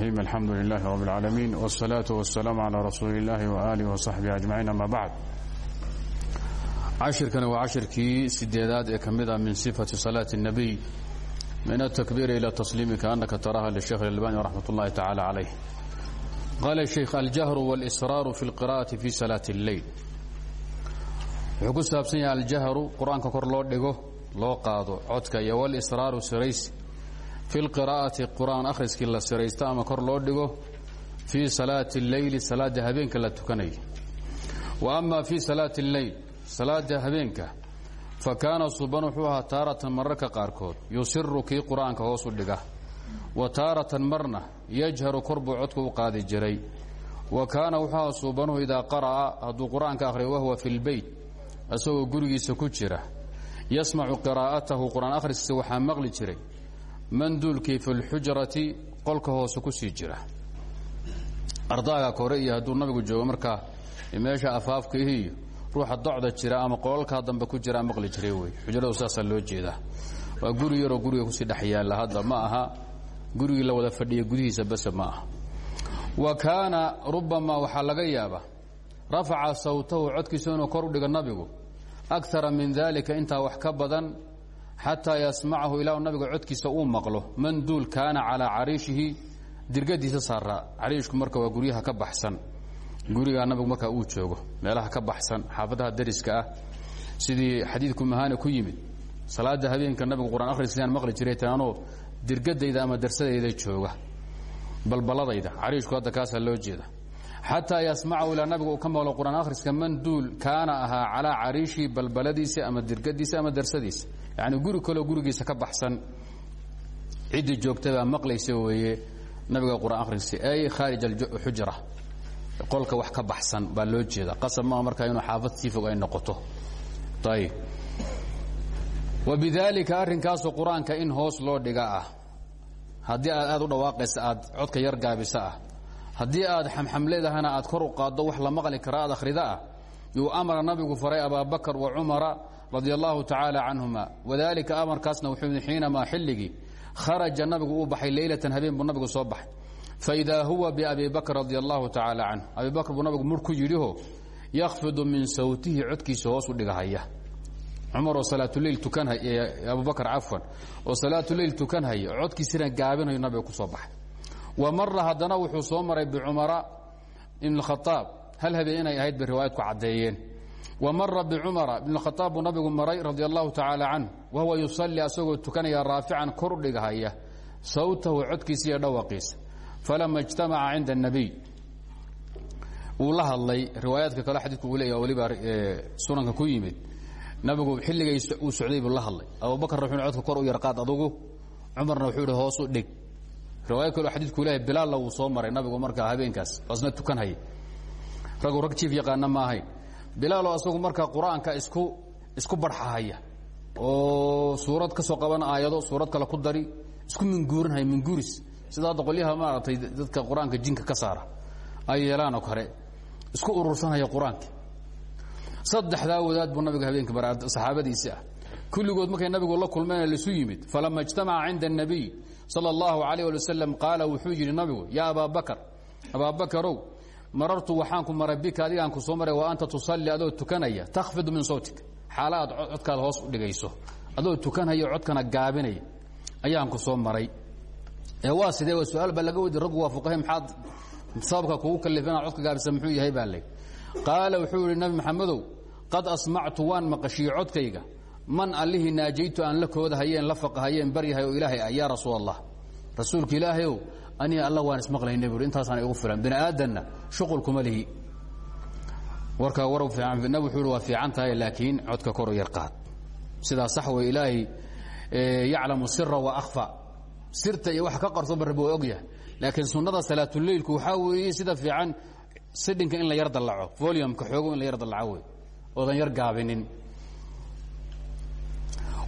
alxamdu lilahi rab اlcaalamiin wاsalaatu wasalaamu calaa rasuuli اllahi waaalih wasaxbihi ajmaciin ama bacd cashirkani waa cashirkii sideedaad ee ka mid ah min sifati salaati الnabiy min atakbiiri ila tasliimi kaanaka taraha lisheikh اlalbani raxmat اllahi tacala calayh qaala sheikh aljahru wاlsraaru fi اlqira'ati fi salaati اlleyl wuxuu ku saabsan yahay aljahru qur-aanka kor loo dhigo loo qaado codka iyo wاlsraaru siraysi fi lqiraa'ati qur'aan akhriskii la siraysto ama kor loo dhigo fii salaati اlleyli salaada habeenka la tukanayo wa ama fii salaati اlleyl salaada habeenka fa kaana suban wuxuu ahaa taaratan mararka qaarkood yusiru kii qur'aanka hoos u dhiga. Wa taaratan marna yajharu kor buu codku u qaadi jiray. Wa kaana wuxuu ahaa suubanuhu idaa qara'a hadduu qur'aanka akhriyo wahuwa fi lbeyt isagoo gurigiisa ku jira. Yasmacu qiraa'atahu qur'aan akhriskiisa waxaa maqli jiray manduulkii fi lxujrati qolka hoose ku sii jira ardaaga kore iyo hadduu nabigu joogo markaa meesha afaafka ihiiyo ruuxa docda jira ama qolalkaa dambe ku jiraa maqli jiray wey xujradu saasaa loo jeedaa waa guri yaroo guriga ku sii dhex yaalla hadda ma aha gurigii la wada fadhiya gudihiisa base ma aha wa kaana rubamaa waxaa laga yaabaa rafaca sawtahu codkiisa kor u dhigo nabigu akara min dalika intaa wax ka badan xataa yasmacahu ilaa nabiga codkiisa uu maqlo man duul kaana calaa cariishihi dirgadiisa saaraa cariishku marka waa guryaha ka baxsan. Gurigaa nabigu markaa uu joogo meelaha ka baxsan xaafadaha dariska ah sidii xadiidku mahaane ku yimid salaada habeenka nabigu qur'aan akhriskiisaan maqli jiray taanoo dirgadayda ama darsadayda jooga balbaladayda. Cariishku hadda kaasaa loo jeeda xataa yasmacahu ilaa nabiga uu ka maqlo qur'aan akhriska man duul kaana ahaa calaa cariishihi balbaladiisa ama dirgadiisa ama darsadiisa yani guri kaloo gurigiisa ka baxsan. Ciddii joogtabaa maqlaysa weeye nabiga quraan akhrigiisa ay khaarij alxujra qolka wax ka baxsan baa loo jeeda qasab maa inuu xaafad sii fog ay noqoto. Ayib wabidaalika arrinkaasoo qur'aanka in hoos loo dhiga ah. Haddii aad u dhawaaqaysa aad codka yar gaabisa ah haddii aad xamxamleedahana aad kor u qaaddo wax la maqli kara aad akhrida ah yuu nabigu faray abaabakar wa cumara radi allahu tacaala canhuma. Wadalika amarkaasna wuxuu xiinamaa xilligii kharaja nabigu uu baxay leylatan habeen buu nabigu soo baxay. Faidaa huwa biabi bakr radi allahu tacaala abi bakr buu nabigu mur ku yidhiho min sawtihi codkiisa hoos u dhigahaya. Cumar oo salaatuleyl tukanhaya abubakr cafwan oo salaatuleyl tukanhaya codkiisina gaabinayo nabiga ku soo baxay wa mara haddana wuxuu soo maray bicumara ibn khaaab hal habeen inay ahayd bay riwaayadku caddeeyeen. Wa mara bicumara ibn khaaab buu nabigu maray radi allahu tacaala canhu yusalli asagoo tukanaya raafican kor dhigahaya sawtahu codkiisa iyo dhawaqiisa. Falama ijtamaca cinda الnabiy wuu la hadlay riwaayaadka kale xadiidku uu leeya waliba sunanka ku yimid. Nabigu xilligay uu socday buu la hadlay. Abubakarna wuxuu codka kor u yarqaad adugu. Cumarna wuxuu ihi hoos u dhig riwaayad kale xadiidku leeyahay bilaalla wuu soo maray nabigu markaa habeenkaas asna tukanhaya raggu rag jiif yaqaana ma ahayn. Bilaaloo asagu markaa qur'aanka isku isku barxahaya oo suurad ka soo qaban aayado suurad kale ku dari isku minguurinhaya minguuris. Sida hadda qolyaha maaragtay dadka qur'aanka jinka ka saara ay yeelaanoo kale. Isku urursanhaya qur'aanka. Saddexdaa wadaad buu nabiga habeenka bara saxaabadiisi ah kulligood markay nabigu la kulmeen laisu yimid falama ijtamaca cinda الnabiy salى اllahu عalيه ali wasalam qaala wuxuu yidhi nabigu yaa abaa bakr abaa bakarow marartu waxaan ku maray bika adigaan ku soo maray wa anta tusalli adoo tukanaya takhfidu min sawtik xaala aad codkaada hoos u dhigayso adoo tukanaya codkana gaabinaya ayaan ku soo maray ee waa sidee waa su-aal baa laga weydi raggu waa fuqahe maxaad sababka kugu kalifa inaad codka gaabisa muxuu yahay baa lay qaala wuxuu yidhi nabi maxamedow qad asmactu waan maqashiyey codkayga man allihii naajaytu aan la koodahayeen la faqahayeen baryahay oo ilaahay ah yaa rasuul allah rasuulka ilaahayow aniga alla waan ismaqlayna buuri intaasaan igu filan. Bini aadanna shuqul kuma lihi. Warkaa war nab wuxuu hi waa fiican tahay laakiin codka koru yar qaad. Sidaa sax wey ilaahay yaclamu sira wa akhfa. Sirta iyo wax ka qarso barraba waa ogyahay laakiin sunnada salaatuleylku waxaa weeye sida fiican sidhinka in la yar dallaco volumka xoogo in la yar dallaco wey oodan yar gaabinin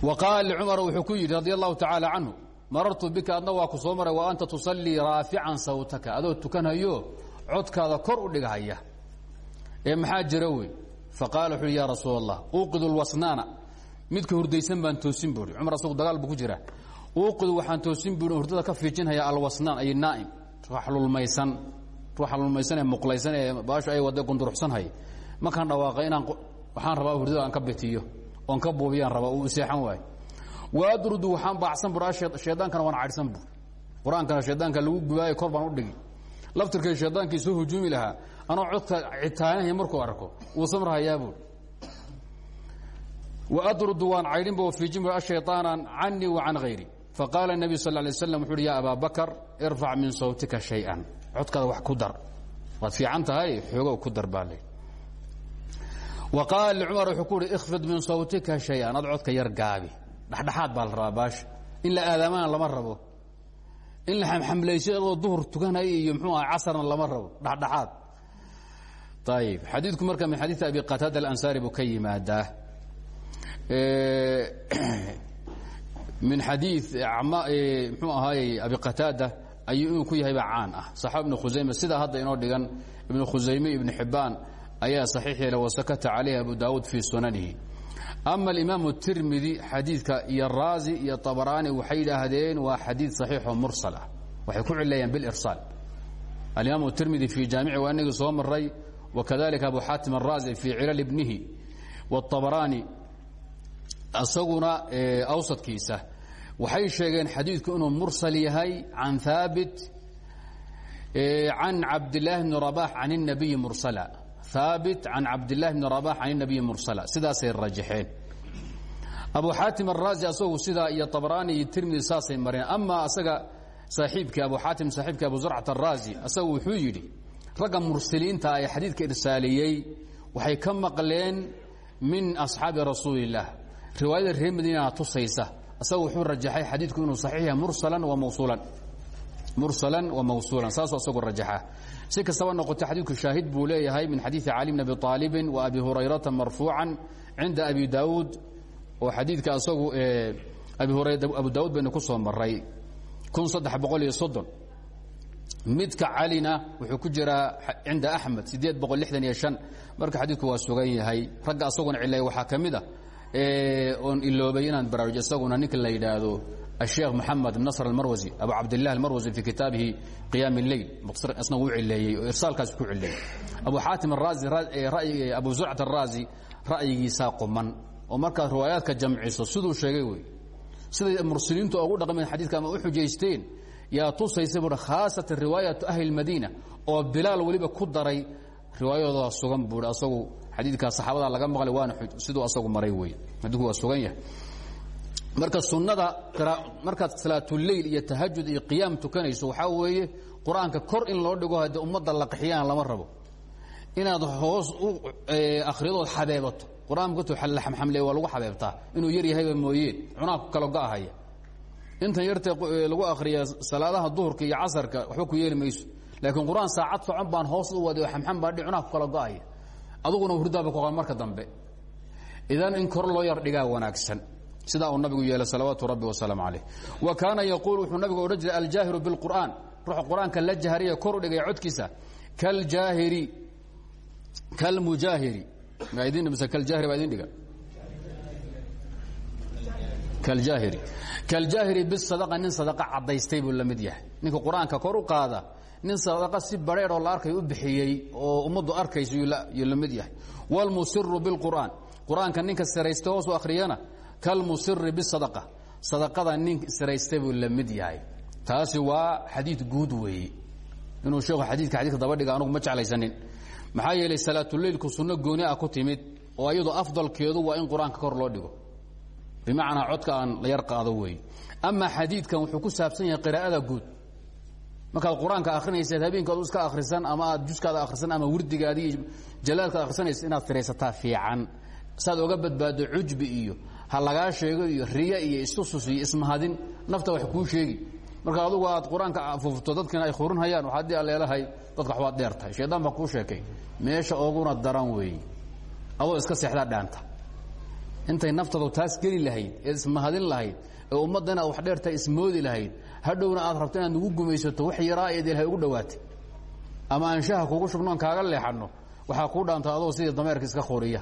qaala licumar wuxuu ku allahu tacaala canhu marartu bika adna waa ku soo maray wa anta tusallii raafican sawtaka. Adoo tukanhayo codkaada kor u dhigahaya. Ee maxaa jira wey faqaala wuxu uhi ya rasuul allah uuqidu lwasnaana midka hurdaysan baan toosin buuri cumar asagu dagaal buu ku jira uuqidu waxaan toosin buuri hurdada ka fiijinhaya alwasnaan ay naa'im ruux lulmaysan ruuxa lulmaysan ee muqlaysan ee baasho ay wadda gunduruxsanhay markaan dhawaaqay inaan oon ka buubiyaan rabaa uu seexan waayo waadrudu waxaan baacsan bur shaydaankana waan cadhsan bur qur-aankana shaydaanka lagu gubaayo kor baan u dhigi laftirkay shaydaankii soo hujuumi lahaa anoo codka citaanahay markuu arko wuu samrahayaa buur waadrudu waan caydhinba fii jimri ashayطaana canii wa can hayri faqaala الnabiyu sal lay slam wuxu uhi ya abaa bakar irfac min sawtika shayئan codkaada wax ku dar waad fiican tahay xoogow ku dar baa le wa qaala licumar wuxuu ku uhi ikfid min sawtika shay-an. Ad codka yar gaabi. Dhexdhexaad baa la rabaa baasha in la aadaamana lama rabo. In la xamxamlayso adoo duhur tukanay iyo mxuu aha casarna lama rabo. Dhexdhexaad. Ayib xadiidku marka min xadiidi abi qataada alansaari buu ka yimaadaa. Min xadii mxuu ahaayey abi qataada ayuu inuu ku yahay baa caan ah. Saxaaba ibnu khusayme sidaa hadda inoo dhigan ibnu khusayme ibnu xibbaan ayaa saxiix yeela wasakata calayhi abu daawuud fii sunanihi ama alimaam tirmidi xadiidka iyo raazi iyo abaraani waxay yidhaahdeen waa xadiid saxiixoo mursal ah waxay ku cileeyaan bilirsaal alimaam tirmidi fii jaamici waa inagii soo maray wakadalika abu xaatim araazi fii cilal ibnihi wاabaraani isaguna awsadkiisa waxay sheegeen xadiidku inuu mursal yahay can haabit can cabdilaahi bni rabax can الnabiyi mursala haabit can cabdilahi bni rabax can nabiyi mursala sidaasay rajaxeen. Abu xaatim araazi asagu sidaa iyo abraani iyo tirmidi saasay mareen. Amaa asaga saaiibkii abu xaatim saaxiibkii abu zarcat araazi asagu wuxuu yidhi ragga mursaliinta ee xadiidka irsaaliyey waxay ka maqleen min asxaabi rasuulilah riwaayada reer madiinaa tusaysa. Asagu wuxuu rajaxay xadiidku inuu saxiix yahay mursalan wa mawsuulan. Mursalan wa mawsuulan saasuu asagu rajaxa si kastaba noqotay xadiidku shaahid buu leeyahay min xadiidi cali bn abi aalibin wa abi hurayrata marfuucan cinda abi daawuud oo xadiidka asagu abu daawud baynu ku soo maray midka calina wuxuu ku jiraa cinda axmed sideed boqol lixdan iyo shan. Marka xadiidku waa sugan yahay. Ragga asaguna cileeya waxaa ka mid a oon iloobay inaan baraarujo isaguna ninka la yidhaahdo الشheekh محamed نصر الmarwزي abu cabdالlah الmarwزي في kitaabihi قyaam الleyl isna wuu cileeyey oo irsaalkaas ku cileeyey abu xaatim الraazi abu zurcat الraazi ra'yigiisaa quman oo markaad riwaayaadka jamciso siduu sheegay wey siday mursiliintu ogu dhaqmeen xadiidka ama u xujaysteen yaa tusaysa bui khaasatan riwaayaةu ahli الmadiina oo bilaal weliba ku daray riwaayadooda sugan buui asagu xadiidkaa saxaabada laga maqlay waana siduu asagu maray wey xadiku waa sugan yahay marka sunnada markaad salaatuleyl iyo tahajud iyo qiyaam tukanayso waxaa weeye qur'aanka kor in loo dhigo haddii ummadda la qaxiyaan lama rabo. Inaad hoos u akhriyadood xabeebato. Qur'aanka la xamxamleey waa lagu xabeebtaa. Inuu yar yahayba mooyeen. Cunaa ku go-ahaya intan yartee lagu akhriya salaadaha duhurka iyo casarka waxba ku yeeli mayso. Laakiin saacad socon baan hoos u oo xamxam baa dhi cunaa ku go'aya aduguna hurdaaba ku qaba marka dambe. Idan in kor loo yar dhigaa wanaagsan sidaa uu nabigu yeelay salawaatu rabbi wasalaamu calayh. Wa kaana yaquul wuxuu nabigu odhan jiray aljaahiru bilqur'aan. Ruuxa qur'aanka la jahriya kor u dhigaya codkiisa. Kaljaahiri. Kalmujaahiri. Mise kaljaahiri baa idin dhiga. Kaljaahiri. Kaljaahiri bisadaqa nin sadaqa caddaystay buu la mid yahay. Ninka qur'aanka kor u qaada nin sadaqa si badheeroo la arkay u bixiyey oo ummaddu arkaysa yuu la mid yahay. Wاlmusiru biاlqur'aan qur'aanka ninka siraysta hoos u akhriyana kalmusiri bisadqa sadaqada nin siraystay buu la mid yahay. Taasi waa xadiid guud weeye inuu sheekhu xadiidka xadidka daba dhiga anugu ma jeclaysanin. Maxaa yeelay salaatuleylku sunno gooni ah ku timid oo ayadoo afdalkeedu waa in qur'aanka kor loo dhigo. Bimacnaa codka aan la yar qaado weeye ama xadiidkan wuxuu ku saabsan yahay qiraa'ada guud. Markaad qur'aanka akhrinaysaad habeenkaad iska akhrisan ama aad juskaada akhrisan ama wirdigaadi jalaalkaad akhrisanaysa inaad tiraysataa fiican. Saad oga badbaado cujbi iyo ha lagaa sheego iyo riya iyo istusus iyo ismahadin nafta wax kuu sheegi. Marka adugu aad qur'aanka afuufto ay khurinhayaan waxaad di leedahay dadka waxbaad dheer tahay shaydaan baa kuu sheekay. Meesha ooguna daran weeye adoo iska seexdaa dhaanta. Intay naftadu taas geli lahayd eed ismahadin lahayd ee ummadda wax dheer tahay ismoodi lahayd hadhowna aad rabto inaad nagu gumaysato wax yaraa eed ilahay ugu dhowaatay. Ama anshaha kugu shubnoon kaaga leexanno waxaa kuu dhaanta adoo sidii dameerka iska khuriya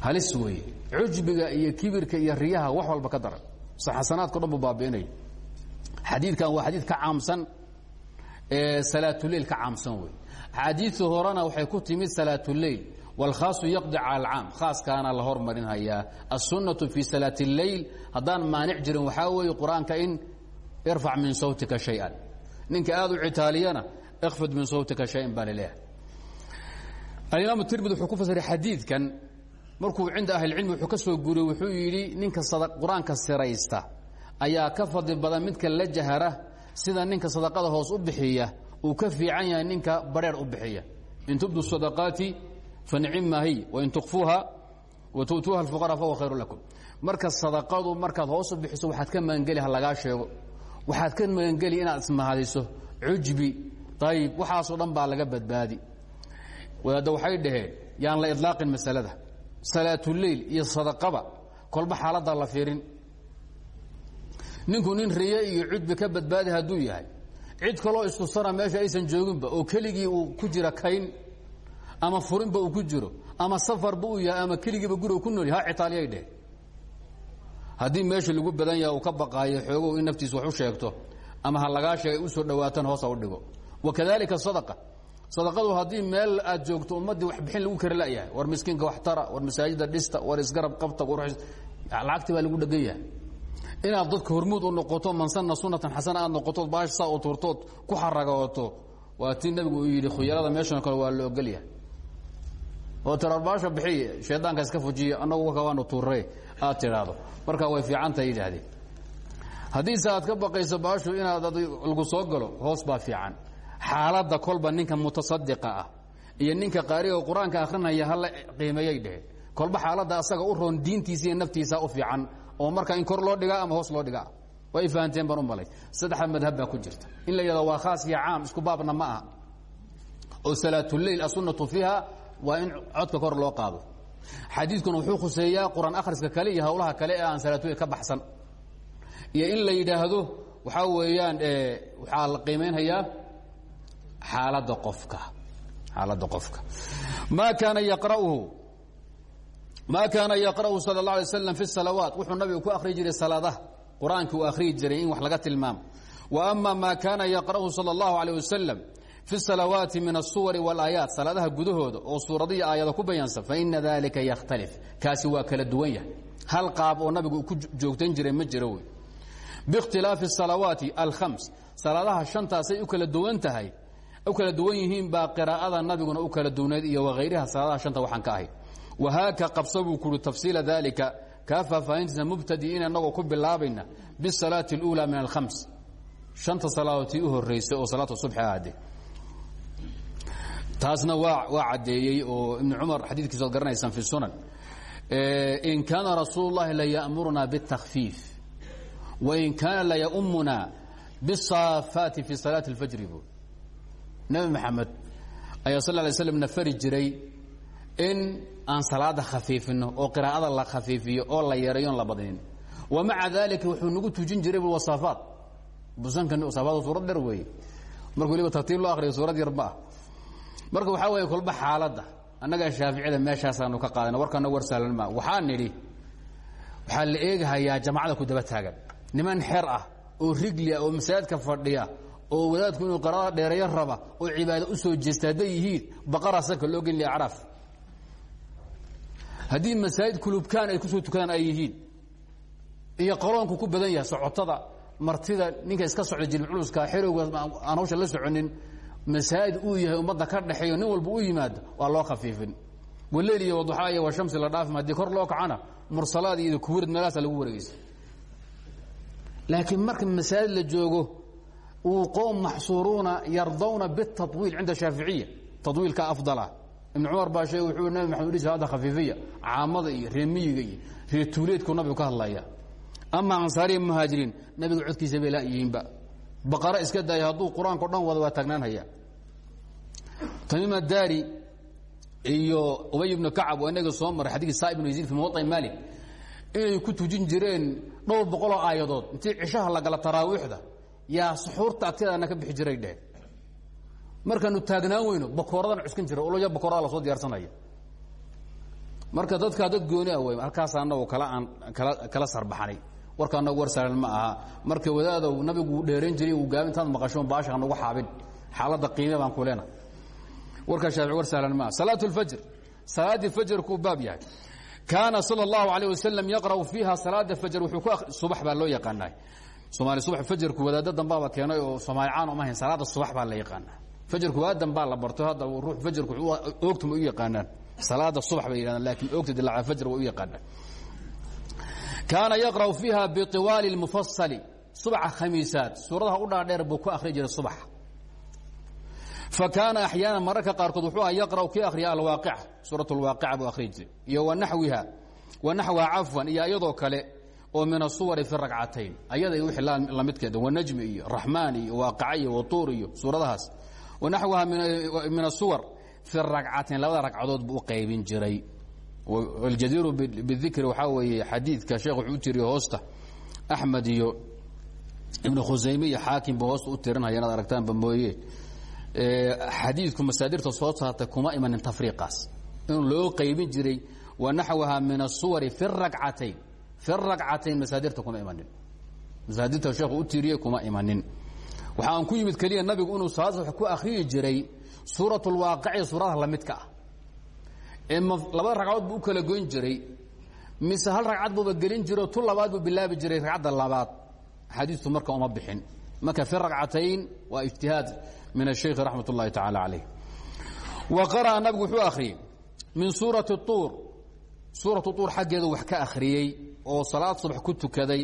halis weeye cujbiga iyo kibirka iyo riyaha wax walba ka daran xasanaadko dhan buu baabi'inaya xadiidkan waa xadiid ka caamsan salaatuleil ka caamsan wey axaadiiu horena waxay ku timid salaatuleil wاlkhaasu yaqdi cala alcaam khaaskaana la hormarinhayaa aلsunaةu fi salaat اleyl haddaan maanic jirin waxaa weeye qur-aanka in irfac min sawtika شhayئan ninka aad u citaaliyana اkfid min sawtika شhayan baa laleeyahay alimaam tirmidi wuxuu ku fasiray xadiidkan markuu cinda ahlicilmi wuxuu ka soo guriyey wuxuu yidhi ninka qur'aanka siraysta ayaa ka fadli badan midka la jahara sida ninka sadaqada hoos u bixiya uu ka fiican yahay ninka bareer u bixiya. In tubdu sadaqaati fanicima hiy wain tukfuuha wa tu'tuuha alfuqara fahuwa khayru lakum. Marka sadaqadu markaad hoos u bixiso waxaad ka magangeli ha sheego. Waxaad ka magangeli inaad ismahadiso. Cujbi. Ayib waxaasoo dhan baa laga badbaadi. Wadaadda waxay dhaheen yaan la idlaaqin masalada salaatuleyl iyo sadaqaba kolba xaaladda la fiirin. Ninku nin riye iyo cudbi ka badbaadi hadduu yahay cid kaloo istusana meesha aysan jooginba oo keligii uu ku jira kayn ama furinba uu ku jiro ama safarba uu yahay ama keligiiba guriga ku nool yahay ha citaaliyay dheh. Haddii meesha lagu badan yaha uu ka baqaayo xoogow in naftiisa wax u sheegto ama ha lagaa sheegay u soo dhawaatan hoosa u dhigo. Wakadalika sadaqa sadaqadu haddii meel aad joogto ummaddii wax bixin lagu kari layahay war miskiinka wax tara war masaajida dhista war isgarab qabta lacagtii baa lagu dhegan inaad dadka hormuud u noqoto man sanna sunatan xasana aad noqotood baash saa u tuurtood ku xaragooto waa tii nabigu uu yidhi khuyarada meeshan kale waa la ogolyahay oo tiraad baasha bixiy shaydaanka iska fujiya annagu waka waanu tuurre aad tidhaahdo marka way fiicantahay yidhaahdeen haddiise aad ka baqayso baashu inaad lagu soo galo hoos baa fiican xaaladda kolba ninka mutasadiqa ah iyo ninka qaariga qur'aanka akhrinaya hala qiimeeyay dheheen kolba xaaladda asaga u roon diintiisa iyo naftiisa u fiican oo marka in kor loo dhigaa ama hoos loo dhigaa. Way fahanteen baan malay saddexda madhab ku jirta. In la yidhahdo waa khaas iyo caam isku baabna ma aha. Oo salaatuleyl asunatu fiiha waa in codka kor loo qaado. Xadiidkuna wuxuu khuseeyaa qur'aan akhriska kale iyo hawlaha kale ee aan salaatuleyl ka baxsan. Iyo in la yidhaahdo waxaa weeyaan waxaa la qiimaynhayaa xaaladda qofka xaaladda qofka ma kaana yaqra'uhu ma kaana yaqra'uhu sala اlه alay slam fi الsalawaat wuxuu nabigu ku akhriyi jiray salaadaha qur-aankii uu akhriyi jiray in wax laga tilmaamo wa ama ma kaana yaqra'uhu salى اllahu عalيه wasalam fi الsalawaati min الsuwari wاlaayaat salaadaha gudahooda oo suuradiya aayada ku bayaansan faina dalika yakhtalif kaasi waa kala duwan yahay hal qaab oo nabigu ku joogtan jiray ma jiro wey biاkhtilaafi الsalawaati alkhams salaadaha shantaasay u kala duwan tahay u kala duwan yihiin baa qiraa'ada nabiguna u kala duwnayd iyo wahayriha salaadaha shanta waxaan ka ahay wahaaka qabsa buu kuhi tafsiila dalika kaa faahfaahintiisa mubtadi'iin annagoo ku bilaabayna bisalaati اluulaa min alkhams shanta salaadoodtii u horeysay oo salaata subxi ahade taasna waa waa caddeeyey oo ibnu cumar xadiidkiisa ad garanaysaan fi sunan in kaana rasuul اllahi laya'muruna bالtakfiif wain kaana laya'umuna bالsaafaati fi salaati اlfajri bu nebi maxamed ayaa sal lay slm na fari jiray in aan salaada khafiifino oo qiraa'ada la khafiifiyo oo la yareeyoon la badinin wa maca dalika wuxuu nagu tujin jiray wasaafaat. Busanka wasaafaad suurad dher weeye. Marka waliba tartiib loo akriyo suurad yar ma ah marka waxaa weeye kolba xaaladda. Annaga shaaficiyada meeshaasaanu ka qaadana warkana war sahlan maa waxaa nidhi waxaa la eegahayaa jamacada ku daba taagan. Niman xer ah oo riglia oo masaajidka fadhiya oo wadaadku inuu qaraada dheereeyo raba oo cibaado u soo jeesta hadday yihiin baqara sanka loo gelin acraaf haddii masaajid kulubkaan ay ku soo tukadaan ay yihiin iyo qaroonku ku badan yahay socotada martida ninka iska socda jilbculuska xerowga aan hawsha la soconin masaajid uu yahay ummadda ka dhexeeyo nin walba u yimaado waa loo khafiifin. Waleyl iyo waduxaa iyo wa shamsi la dhaafim haddii kor loo kacana mursalaad iyo kuwirid meelahaasa lagu wareegeysa laakiin marka masaajid la joogo qom maxsuuruuna yardawna btawiil cinda shaaficiya. Tawiilka afdala. Ibn cumar baa sheeg u nabi maxamed dhis hadda khafiifiya caamada iyo reemiyiga iyo reetuuleedku nabigu ka hadlaya ama ansaariya muhaajiriin nabiga codkiisa bay layihiinba baqara iska daaya hadduu qur'aanka o dhan wada waa taagnaanhaya tamiima daari iyo ubay ibnu kacab oo inaga soo maray xadiikii saa ibnu yaziid fi muwaطan maalik. Inay ku tujin jireen dhowr boqoloo aayadood. Intii cishaha la gala taraawiixda yaa suxuurta agteedana ka bixi jiray dheh markaanu taagnaan weyno bakooradan cuskan jira oloya bakoorada lasoo diyaarsanaya marka dadkaa dad gooni ah wey halkaas anagu kala aan kala kala sarbaxanay warka anagu war saalan ma aha marka wadaadow nabigu uu dheerayn jiray uu gaabin intaad maqasho baasha nagu xaabin xaaladda qiime baan ku leena warka shaafici war sahlan maa salaat اlfajr salaaddii fajrkuu baab yahay kaana salى اllahu alيه wasalam yaqra'u fiiha salaada fajr wuxuu ku subax baa loo yaqaanaa soomaali subax fajarku wadaadda danbaaba keenay oo soomaali caan oma hayn salaada subax baa la yaqaanaa fajarku waadan baa la barto hadda ruux fajarku oogtuma u yaqaanaan salaada subax bay yidhahdaan laakiin oogta dilaaca fajr way u yaqaanaan kaana yaqra'u fiiha biطiwaali اlmufasali subaxa khamiisaad suuradaha u dhaadheer buu ku akhri jiray subax fa kaana axyaana mararka qaarkood wuxuu aha yaqra'u kii akhriya alwaaqica suurat اlwaaqica buu akhri jiray iyo wanaxwiha wanaxwiha cafwan iyo iyadoo kale oo min asuwari fi ragcatayn ayada iyo wixii lamidkeeda wanajmi iyo raxmaan iyo waaqaca iyo watuur iyo suuradahaas. Wanaxwiha min asuwar fi ragcatayn labada ragcadood buu qaybin jiray. Aljadiiru bidikri waxaa weeye xadiidka sheekh u tiriye hoosta. Axmed iyo ibnu khusayme iyo xaakimba hoosta u tirinhaya inaad aragtaanba mooye. Xadiidku masaadirta soo saartay kuma imanin tafriiqaas. Inuu loo qaybin jiray wanaxwaha min asuwari fi ragcatayn fi masaadirta kuma imanin. Masaadirta sheekhu u tiiriyey kuma imanin. Waxaan ku yimid keliya nabigu inuu salaad ku akhriyi jiray suurat lwaaqici suuradaha lamidka ah. Ee labada ragcadood buu kala goyn jiray. Mise hal ragcad buuba gelin jiro tu labaad buu bilaabi jiray ragcadda labaad. Xadiistu marka uma bixin. Marka fi ragcatayn waa min ashaykhi raxmat اllahi tacaala calayh. Wa qara'a nabigu wuxuu akhriyey min suurati tuur. Suuratu tuur xaggeedu wax ka akhriyey oo salaad subax ku tukaday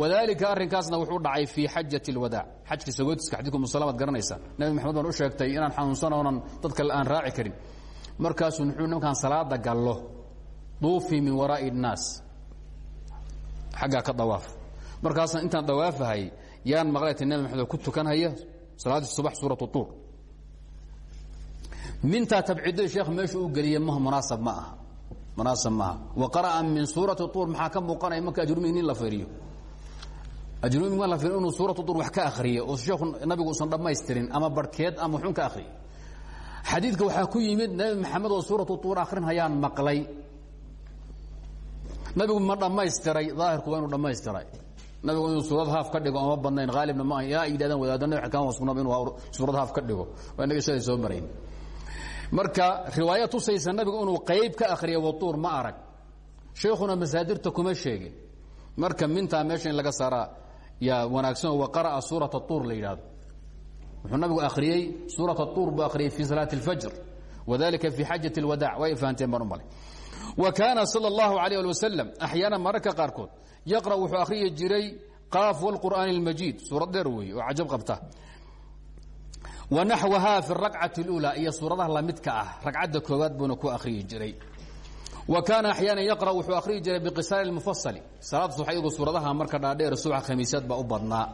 wadalika arrinkaasna wuxuu dhacay fii xajat اlwadaac xajka sagootiska xadidku musalamaad garanaysa nebi maxamed baan u sheegtay inaan xanuunsan oonan dadka aan raaci karin markaasuu muxuu nimankaan salaada gallo duufii min waraa'i الnaas xaggaa ka dawaaf markaasna intaan dawaafahay yaan maqlayta nebi maxamed ku tukanhaya salaaddii subax suuratu tuur mintaa tabciday sheekh meeshu u geliye mah munaasab ma aha munaasab maaha. Wa qara'a min suurati tuur maxaa ka muuqanaya marka ajrumig nin la fiiriyo ajrumig ma la fiiriyo inuu suuratu tuur wax ka akhriyo oo sheekhu nabigu usan dhammaystirin ama barhkeed ama wuxuun ka akhriyay xadiidka waxaa ku yimid nebi maxamed oo suuratu tuur akhrinhayaan maqlay. Nabigu ma dhammaystiray daahirku waa inuu dhammaystiray. Nabigu inuu suurad haaf ka dhigo ama badnayn haalibna ma yaa yidhahdaan wadaadda nabi xilkaan waskunaba inuu suurad haaf ka dhigo. Waa inaga shalay soo marayn marka riwaaya tusaysa nabigu inuu qayb ka akhriya watuur ma arag sheekhuna masaadirta kuma sheegin marka mintaa meesha in laga saaraa yaa wanaagsan wa qara'a suurata tuur la yidhahdo wuxuu nabigu akhriyey suurata tuur buu akhriyey fii salaati اlfajr wadalika fii xajat اlwadaac way fahanteen baan u malay wa kaana salى اllahu alayh ali wasalam axyaana mararka qaarkood yaqra' wuxuu akhriyi jiray qaaf wاlqur'aani اlmajiid suurad dheer weeye oo cajab qabta wanaxwaha fi اrakcati اlأulى iyo suuradaha lamidka ah ragcadda koowaad buuna ku akhriyi jiray wa kaana axyaana yaqra' wuxuu akhriyi jiray biqisaari اlmufasali salaad subax iyagu suuradaha marka dhaadheer subax khamiisaad baa u badnaa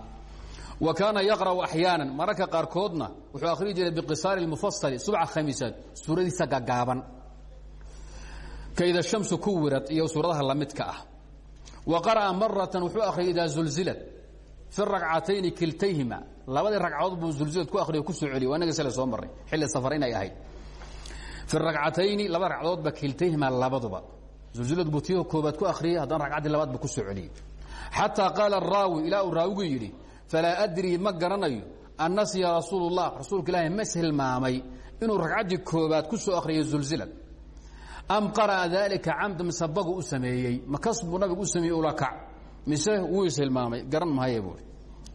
wa kaana yaqra'u axyaana mararka qaarkoodna wuxuu akhriyi jiray biqisaari اlmufasali subxa khamiisaad suuradiisa gagaaban kayda shamsu ku wirad iyo suuradaha lamidka ah wa qara'a maratan wuxuu akhriyay idaa zulzilad fi ragcatayni kiltayhima labadii ragcadood buu zulzilad ku akhriyo ku soo celiy waa inaga sale soo marray xilli safar inay ahayd. Fi ragcatayni laba ragcadoodba kiltayhima labaduba. Zulzilad buu tii koobaad ku akhriyey haddana ragcaddii labaad buu ku soo celiyey xataa qaala araawi ilaa uu raawigu yidhi falaa adrii ma garanayo an nasiya rasuulu اllah rasuulka ilaahi mas hilmaamay inuu ragcaddii koobaad ku soo akhriyay zulzilad am qara'a dalika camda mise bagu u sameeyey? Makas buu nabigu u sameeyey ula kac? Mise wuu is hilmaamay garan mahaye buui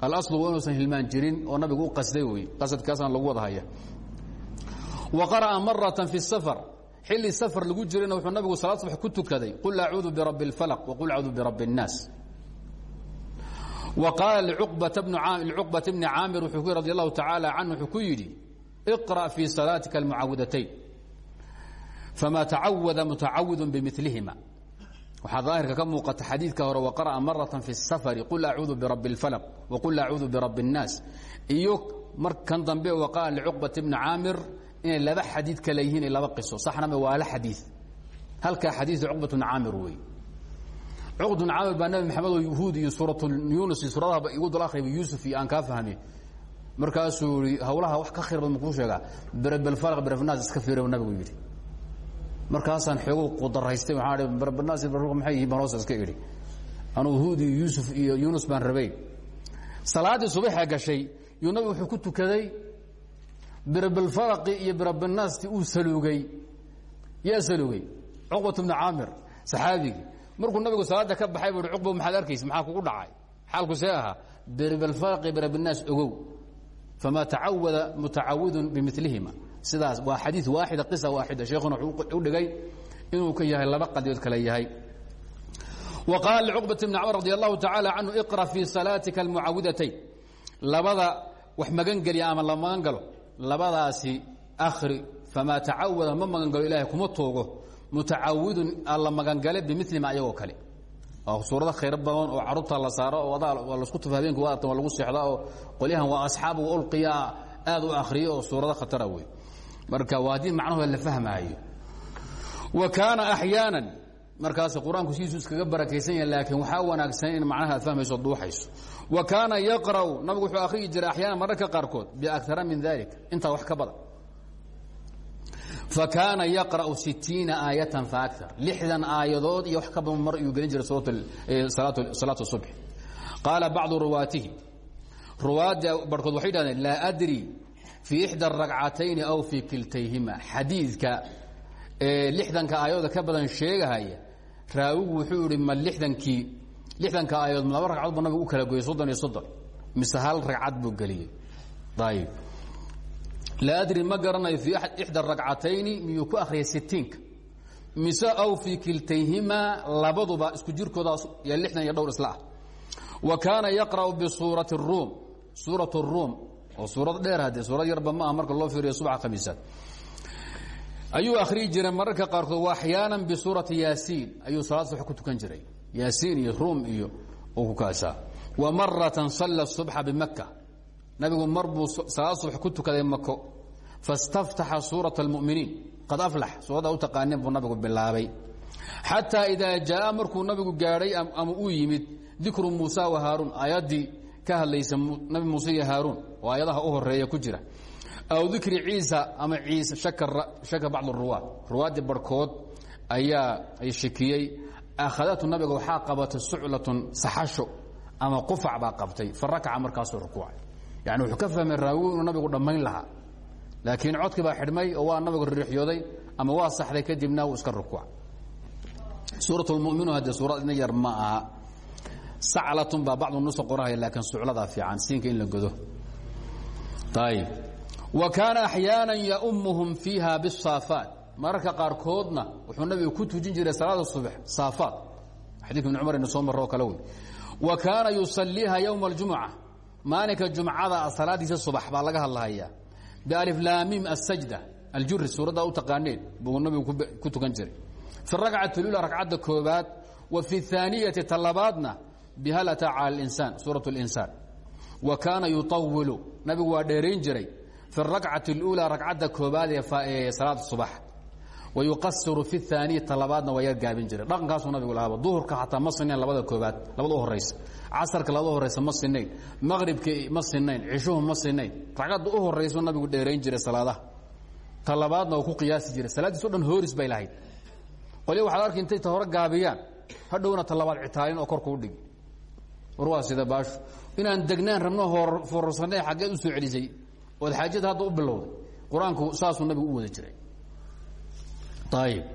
alaslu waa inuusan hilmaan jirin oo nabigu u qasday wey qasadkaasaan lagu wada haya wa qara'a maratan fi safar xilli safar lagu jirayna wuxuu nabigu salaad subax ku tukaday qul acuudu birabbi اlfalq waqul acuudu birabbi الnaas wa qaala licuqbata bni caamir wuxuu ku radi allahu tacaala canhu wuxuu ku yidhi iqra' fii salaatika almucaawidatayn fma tacawada mutacawid bimilihima waxaa daahirka ka muuqata xadiidka hore waqara'a marata fi الsafari qul acuudu birabbi اlfalq waqul acuudu birabbi الnaas iyo markan dambe waqa'a licuqbat bni caamir inay laba xadiid kale yihiin iyo laba qiso saxnama waa la xadiid halkaa xadiidu cuqbat bni caamir wey cuqbat bni caamir baa nabi maxamed oo yuhuud iyo suurat yunus iyo suuradaha igu dul akhriya yuusuf iyo aan kaa fahmi markaasuu i hawlaha wax ka khayr badan makuu sheegaa birabbi اlfalq birabbi iska fiira nabigu yidhi markaasaan xoogu qudaraystay hoosa iska idhi. Anuu huud iyo yuusuf iyo yunus baan rabay. Salaaddii subaxee gashay yuu nabigu wuxuu ku tukaday birabilfaraqi iyo birabinaasti uu saluugay yaa saluugay cuqbat bnu caamir saxaabigii. Markuu nabigu salaada ka baxay buu cuqba maxaad arkaysa? Maxaa kugu dhacay? Xaalku see ahaa birabilfaraqi birabinaas ogow. Famaa tacawada mutacawidun bimilihima sidaas waa xadii waaxida qisa waaxida sheekuna u dhigay inuu ka yahay laba qadiyood kale yahay. Wa qaala licuqbat bni camr radi allahu tacaala canhu iqra fii salaatika almucawidatayn labada wax magan geliya ama la magan galo labadaasi akhri famaa tacawada ma magan galo ilahay kuma toogo. Mutacawidun alla magangale bimilima ayagoo kale. Suurado khayr badan oo carruurta la saaro oo lasku tufa habeenka waa lagu seexdaa oo qolyahan waa asxaabu ulqiya aad u akhriyo oo suurado khatara wey marka waa haddii macnahooda la fahmaayo. Wa kaana axyaana markaas qur'aanku sidiisu iskaga barakaysan yahay laakiin waxaa wanaagsan in macnaha aad fahmayso duuxayso. Wa kaana yaqra'u nabigu wuxuu akhriyi jiray axyaana mararka qaarkood biakara min dalik intaa wax ka badan. Fa kaana yaqra'u sitiina aayatan fa akar lixdan aayadood iyo wax ka badan mar ayuu gelin jiray salaatu subx qaala bacdu ruwaatihi ruwaadda barhkood waxay dhahdeen laa adri fii ixda ragcatayni aw fii kiltayhima. Xadiidka ee lixdanka aayadooda ka badan sheegahaya raawigu wuxuu yihi ma lixdankii lixdanka aayadood ma laba ragcadood buu nabigu u kala gooyey soddon iyo soddon. Mise hal ragcad buu geliyey. Ayib laa adri ma garanayo fii ixda ragcatayni miyuu ku akhriyay sitiinka mise aw fii kiltayhimaa labaduba isku jirkoodaas iyo lixdan iyo dhowr isla ah. Wa kaana yaqra'u bisuurati ruum suurat ruum oo suurad dheer haddee suurad yarba ma marka loo fiiriyo subaxa khamiisaad. Ayuu akhriyi jiray mararka qaarkood waa axyaana bisuurati yaasiin. Ayuu salaad subax ku tukan jiray. Yaasiin iyo ruum iyo uu ku kaasaa wa maratan salla subxa bimaka nabigu mar salaad subax ku tukaday mako fastaftaxa suurat اlmuminiin qad aflax. Suuradda u taqaaneen buu nabigu bilaabay. Xataa idaa jaa markuu nabigu gaadhay ama uu yimid dikru muusa wa haaruun. Aayaddii ka hadlaysa nabi muuse iyo haaruun. Oo aayadaha u horreeya ku jira. Aw dikri ciisa ama ciise shaka bacd ruwaad. Ruwaaddii barhkood ayaa ay shakiyey akhadatu nabiga waxaa qabatay suclatun saxasho ama qufac baa qabtay fa rakaca markaasuu rukuucay. Yani wuxuu ka fahmay raawi inuu nabigu dhammayn lahaa. Laakiin codkii baa xidhmay oo waa nabigu riixyooday ama waa saxday kadibna uu iska rukuuc suurat lmuminuun haddee suurad idna yar ma aha saclatun baa bacdu nusa qorahaya laakiin sucladaa fiican siinka in la godo. Ayib wa kaana axyaana yaumuhum fiiha bisaafaat mararka qaarkoodna wuxuu nabigu ku tujin jiray salaada subax saafaat. Xadiidka ibn cumar ina soo marro oo kale wey. Wa kaana yusaliiha yowma aljumuca maalinka jumcada salaadiisa subax baa laga hadlahayaa. Bialiflaamim asajda aljuri suuradda u taqaaneen buu nabigu ku tukan jiray. Fi rakcati lula ragcadda koobaad wa fi aaniyati talabaadna bihal ataa cala linsaan suurat linsaan wa kaana yuawilu nabigu waa dheerayn jiray fi rakcati اlأulى ragcadda koobaad ee salaada subax wa yuqasiru fi اaaniya talabaadna waa yar gaabin jiray dhaqankaasuu nabigu lahaaba duhurka xataa ma sinayn labada koobaad labada u horaysa casarka labada horaysa ma sinayn maqribka ma sinayn cishuhu ma sinayn ragcadda u horaysu nabigu dheerayn jiray salaadaha talabaadna uu ku qiyaasi jiray salaaddiiso dhan hooris bay lahayd qolya waxaad arki intay ta hore gaabiyaan hadhowna talabaad citaalin oo korkuu dhigi war waa sida baashu inaan degnaan rabno foorarsanay xaggeed u soo celisay ood xaajada hadda u bilowday qur-aanku saasuu nabigu u wada jiray ayib